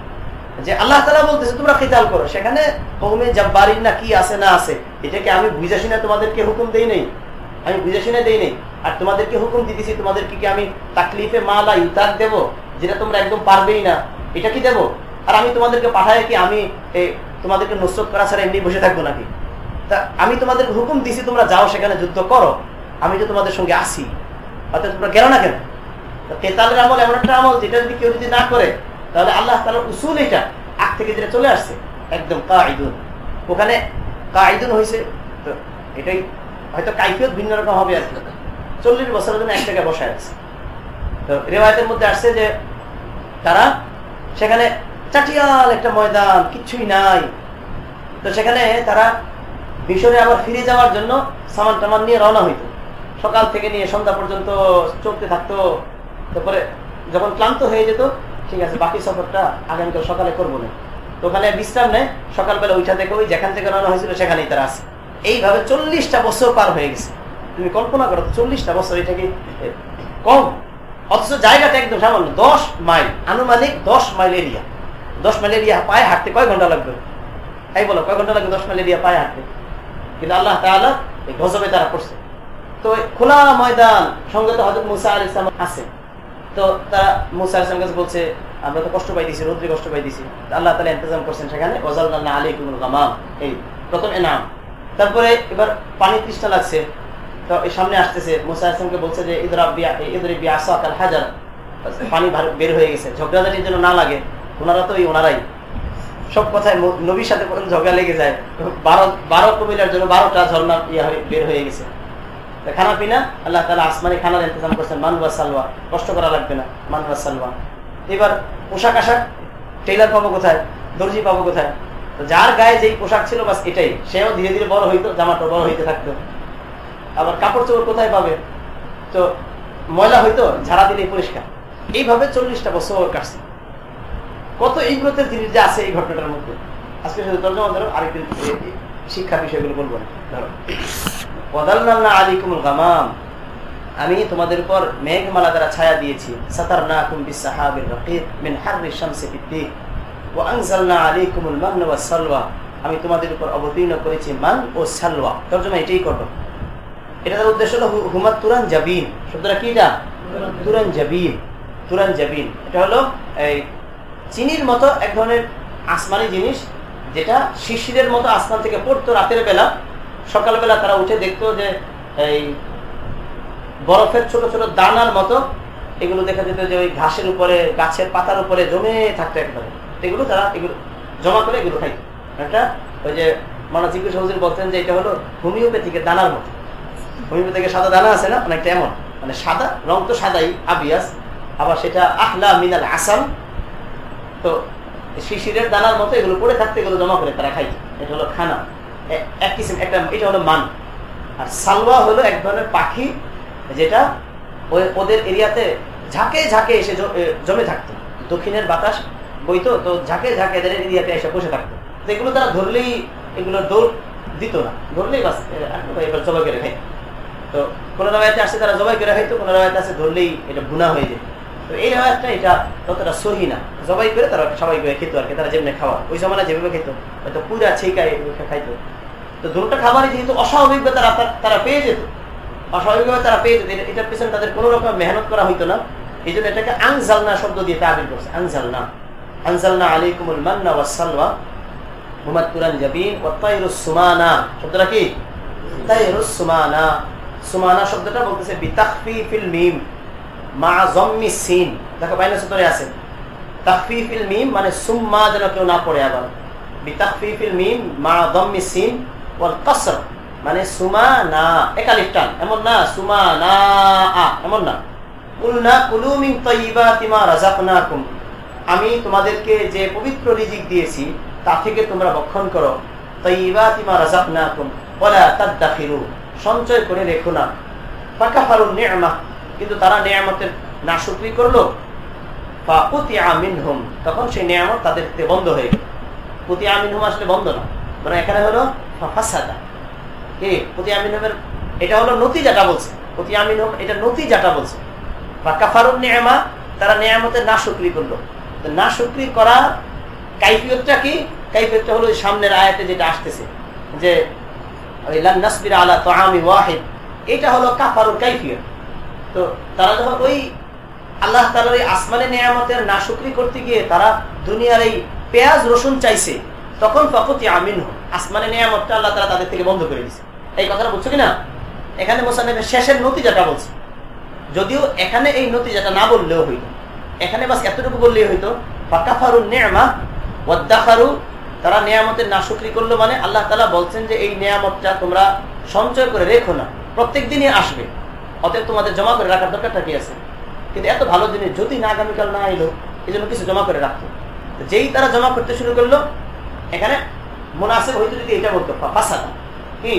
যে আল্লাহ তালা বলতেছে, তোমরা কেতাল করো। সেখানে কৌমে জব্বারিন না কি আছে, না আছে এটাকে আমি বুঝাসি না তোমাদেরকে হুকুম দেই নেই? আমি বুঝে শুনে দেই নেই। আর তোমাদেরকে হুকুম দিতেছি, তোমাদেরকে কি আমি তাকলিফে মালা ইউতাক দেব, যেটা তোমরা একদম পারবেই না? এটা কি দেব? আর আমি তোমাদেরকে পাঠাই কি আমি তোমাদেরকে নসরত করা ছাড়া এমনি বসে থাকব নাকি? তা আমি তোমাদের হুকুম দিছি, তোমরা যাও সেখানে যুদ্ধ করো। আমি তো তোমাদের সঙ্গে আসি অর্থাৎ তোমরা গেল না কেন? কেতালের আমল এমন একটা আমল, যেটা যদি কেউ যদি না করে, তাহলে আল্লাহ তালার উসুল এটা আগ থেকে যেটা চলে আসছে, একদম কাঈদুন। ওখানে কাঈদুন হয়েছে তো এটাই হয়তো কাইফিয়ত ভিন্ন রকম হবে আর কি। চল্লিশ বছরের জন্য এক জায়গায় বসায় আছে তো রেওয়ায়তের মধ্যে আসছে যে তারা সেখানে চাটিয়াল একটা ময়দান, কিচ্ছুই নাই। তো সেখানে তারা মিশরে আবার ফিরে যাওয়ার জন্য সামান টামান নিয়ে রওনা হইত। সকাল থেকে নিয়ে সন্ধ্যা পর্যন্ত চলতে থাকতো। তারপরে যখন ক্লান্ত হয়ে যেত, ঠিক আছে, বাকি সফরটা আগামীকাল সকালে করব না। তো ওখানে বিশ্রাম নেয়, সকালবেলা ওইটা থেকে ওই যেখান থেকে রওনা হয়েছিল সেখানেই তারা আছে। এইভাবে চল্লিশটা বছর পার হয়ে গেছে। তুমি কল্পনা করো, চল্লিশটা বছর এটা কি কম? অথচ জায়গাটা একদম সামান্য, দশ মাইল, আনুমানিক দশ মাইল এরিয়া। দশ মাইল এরিয়া পায়ে হাঁটতে কয় ঘণ্টা লাগবে? এই বলো, কয় ঘণ্টা লাগবে দশ মাইল এরিয়া পায়ে হাঁটতে? কিন্তু আল্লাহ তাহলে এই গজবে তারা করছে তো খোলা ময়দান সঙ্গে তো হজরত মুসা আল ইসলাম আছে। তো তারা মুসা ইসলাম বলছে, আমরা তো কষ্ট পাইতেছি, রোদ্রে কষ্ট পাইতেছি। আল্লাহ তালা ইন্তজাম করছেন সেখানে গজাল আলী কুমুল গামাম। এই প্রথম এনাম। তারপরে এবার পানি তৃষ্ণা লাগছে তো এই সামনে আসতেছে, মুসা আসলামকে বলছে যে ইদরা ইদরে বিয়াসা হাজার। পানি বের হয়ে গেছে। ঝগড়াঝাটির জন্য না লাগে। ওনারা তো এই ওনারাই। সব কথায় নবীর সাথে ঝগড়া লেগে যায়। বারো বারো কবিলার জন্য বারোটা ঝর্ণা ইয়ে বের হয়ে গেছে। খানা পিনা, আল্লাহ তালা আসমানি খানার ইন্তজাম করছেন মানবা সালওয়া। কষ্ট করা লাগবে না মানবা সালওয়া। এবার পোশাক আশাক টেলার পাবো কোথায়? দর্জি পাবো কোথায়? যার গায়ে যেই পোশাক ছিল বাস এটাই। সেও ধীরে ধীরে বড় হইতো, জামাটা বড় হইতে থাকতো। আবার কাপড় চোপড় কোথায় পাবে? তো ময়লা হইতো, ঝাড়া দিলে পরিষ্কার। এইভাবে চল্লিশটা বছর কাটছে। কত এইগুলোতে জিনিস যে আছে এই ঘটনাটার মধ্যে? আজকে শুধু তর্জমা ধরো, আরেকদিন শিক্ষা বিষয়গুলো বলব ধরো আলিকুমুল গামাম। আমি তোমাদের উপর মেঘমালা দ্বারা ছায়া দিয়েছি। আমি তোমাদের উপর অবতীর্ণ করেছি মান ও সালওয়া। তর্জমা এটাই করো এটা তার উদ্দেশ্য হলো হুমাদ তুরান জাবিন। শব্দটা কি এটা? তুরান জাবিন। তুরান জাবিন। এটা হলো এই চিনির মতো এক ধরনের আসমানি জিনিস, যেটা শিশিরের মতো আসমান থেকে পড়তো রাতের বেলা। সকালবেলা তারা উঠে দেখতো যে এই বরফের ছোট ছোট দানার মতো, এগুলো দেখা যেত যে ওই ঘাসের উপরে, গাছের পাতার উপরে জমে থাকতো একবারে এগুলো তারা এগুলো জমা করে এগুলো খাইতো। একটা ওই যে মানা চিকিৎসা হুজুর বলতেন যে এটা হলো হোমিওপ্যাথিকের দানার মতো। হোমিওপ্যাথিকের সাদা দানা আছে না? অনেকটা এমন। মানে সাদা, রং তো সাদাই আবিয়াস আবার সেটা আহলা মিনাল আসাম। তো শিশিরের দানার মতো এগুলো পড়ে থাকতে এগুলো জমা করে তারা খাইতো। এটা হলো খানা। এক কিসিম, একটা এটা হলো মান। আর সালওয়া হলো এক ধরনের পাখি যেটা ওদের এরিয়াতে ঝাঁকে ঝাঁকে এসে জমে থাকতো। দক্ষিণের বাতাস বইতো, তো ঝাঁকে ঝাঁকে এদের এরিয়াতে এসে বসে থাকতো। তো এগুলো তারা ধরলেই এগুলো দৌড় দিত না। ধরলেই বাস এবার জবাই করে খাই তো কোনো রায়তে আসে তারা জবাই করে খাইতো, কোনো রায়তে আসে ধরলেই এটা ভুনা হয়ে যেত। তো এই রায়তটা এটা ততটা সহি না জবাই করে তারা সবাই করে খেত আর কি, তারা যেমনি খাওয়া ওই সময় যেভাবে খেত, হয়তো পুরা ছেকায় খাইতো। তো দুটো খাবারই যেহেতু অস্বাভাবিকভাবে তারা তারা পেয়ে যেত। অস্বাভাবিকভাবে তারা পেয়ে যেত এটার পিছনে তাদের কোনো রকম মেহনত করা হইতো না। এই জন্য এটাকে আংজালনা শব্দ দিয়ে তাবিল করছে আংজালনা আনজালনা আলাইকুমুল মান্না ওয়াসালওয়া মুহাম্মদ কুরআন জাবিন ওয়া তাইরুস সুমানা। শব্দটা কি? তাইরুস সুমানা। সুমানা শব্দটা বলতেছে বিতাখফিফিল মিম। মা জম্মি আছে। মিম মানে মিম মা জম্মি মানে সুমা না এমন না, সুমা না, আ, এমন না। কুলনা কুলু তাইয়িবাতি মা রাযাকনাকুম। আমি তোমাদেরকে যে পবিত্র রিজিক দিয়েছি, তা থেকে তোমরা ভক্ষণ করো। তাইয়িবাতি মা রাযাকনাকুম। ওয়ালা তাদাখিরু সঞ্চয় করে রেখো না। কিন্তু তারা নিয়ামতের নাশুকরি করল। ফাকুতি আমিনহুম তখন সেই নিয়ামত তাদের বন্ধ হয়ে গেল। পুতি আমিনহুম আসলে বন্ধ না। মানে এখানে হলো পুতি আমিনহুমের এটা হলো নতিজাটা বলছে। পুতি আমিনহুম এটা নতিজাটা বলছে। ফাকাফারুন নিয়ামা, তারা নিয়ামতের নাশুকরি করল। তো নাশুকরি করা কাইফিয়তটা কি? কাইফিয়তটা হলো সামনের আয়াতে যেটা আসতেছে, যে আলা তো আমি ওয়াহিদ। এটা হলো কাফারুল কাইফিয়ত। তো তারা যখন ওই আল্লাহ ওই আসমানে নিয়ামতের নাশুকরি করতে গিয়ে তারা দুনিয়ার এই পেঁয়াজ, রসুন চাইছে, তখন আমিন আসমানে নিয়ামতটা আল্লাহ তাদের থেকে বন্ধ করে দিছে। এই কথাটা বুঝছ কিনা? এখানে শেষের নতিজাটা বলছে। যদিও এখানে এই নতিজাটা না বললেও হইতো। এখানে বাস এতটুকু বললেই হইতো ওয়াদ্দাখারু, তারা নিয়ামতের নাশুকরি করল মানে আল্লাহ তালা বলছেন যে এই নিয়ামতটা তোমরা সঞ্চয় করে রেখো না। প্রত্যেক দিনই আসবে। অতএব তোমাদের জমা করে রাখার দরকারটা কি আছে? কিন্তু এত ভালো জিনিস যদি না আগামীকাল না এলো এই জন্য কিছু জমা করে রাখতো। যেই তারা জমা করতে শুরু করল, এখানে মনে আছে হয়তো যদি এটা বলতো ফাসাদা। কি?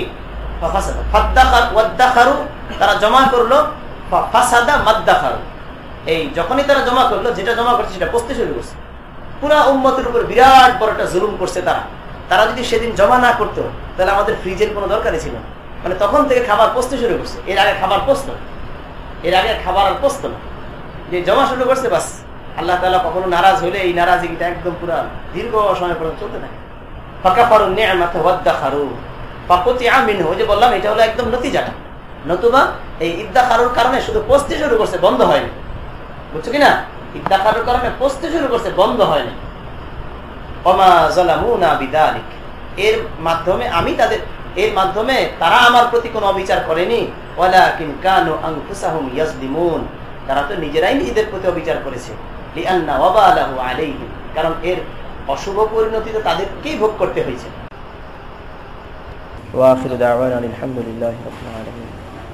তারা জমা করল ফাসাদা মাদ্দাখারু। এই যখনই তারা জমা করল, যেটা জমা করছে সেটা পচতে শুরু করছে। পুরা উম্মতের উপর বিরাট বড় একটা জুলুম করছে তারা। তারা যদি সেদিন জমা না করতো, তাহলে আমাদের ফ্রিজের কোনো দরকারই ছিল মানে তখন থেকে খাবার পচতে শুরু করছে। এর আগে খাবার পচত এর আগে খাবার আর পচত না। যে জমা শুরু করছে বাস। আল্লাহ তালা কখনো নারাজ হলে এই নারাজিটা একদম পুরা দীর্ঘ সময় পর্যন্ত চলতে থাকে। ফাঁকা ফারুন ফারু নেয়ামাতে ওয়াদ্দা খারু পাপতি আমিন ওই যে বললাম, এটা হলো একদম নতিজাটা। নতুবা এই ইদ্দা খারুর কারণে শুধু পচতে শুরু করছে, বন্ধ হয়নি। বুঝছ কিনা? ইদ্দাখারের কারণে পচতে শুরু করছে, বন্ধ হয়নি। অমা জালামুনা বিদালিক। এর মাধ্যমে আমি তাদের এর মাধ্যমে তারা আমার প্রতি কোনো অবিচার করেনি। কানু তারা তো নিজেরাই নিজেদের প্রতি অবিচার করেছে। কারণ এর অশুভ পরিণতি তো তাদেরকেই ভোগ করতে হয়েছে। ওয়া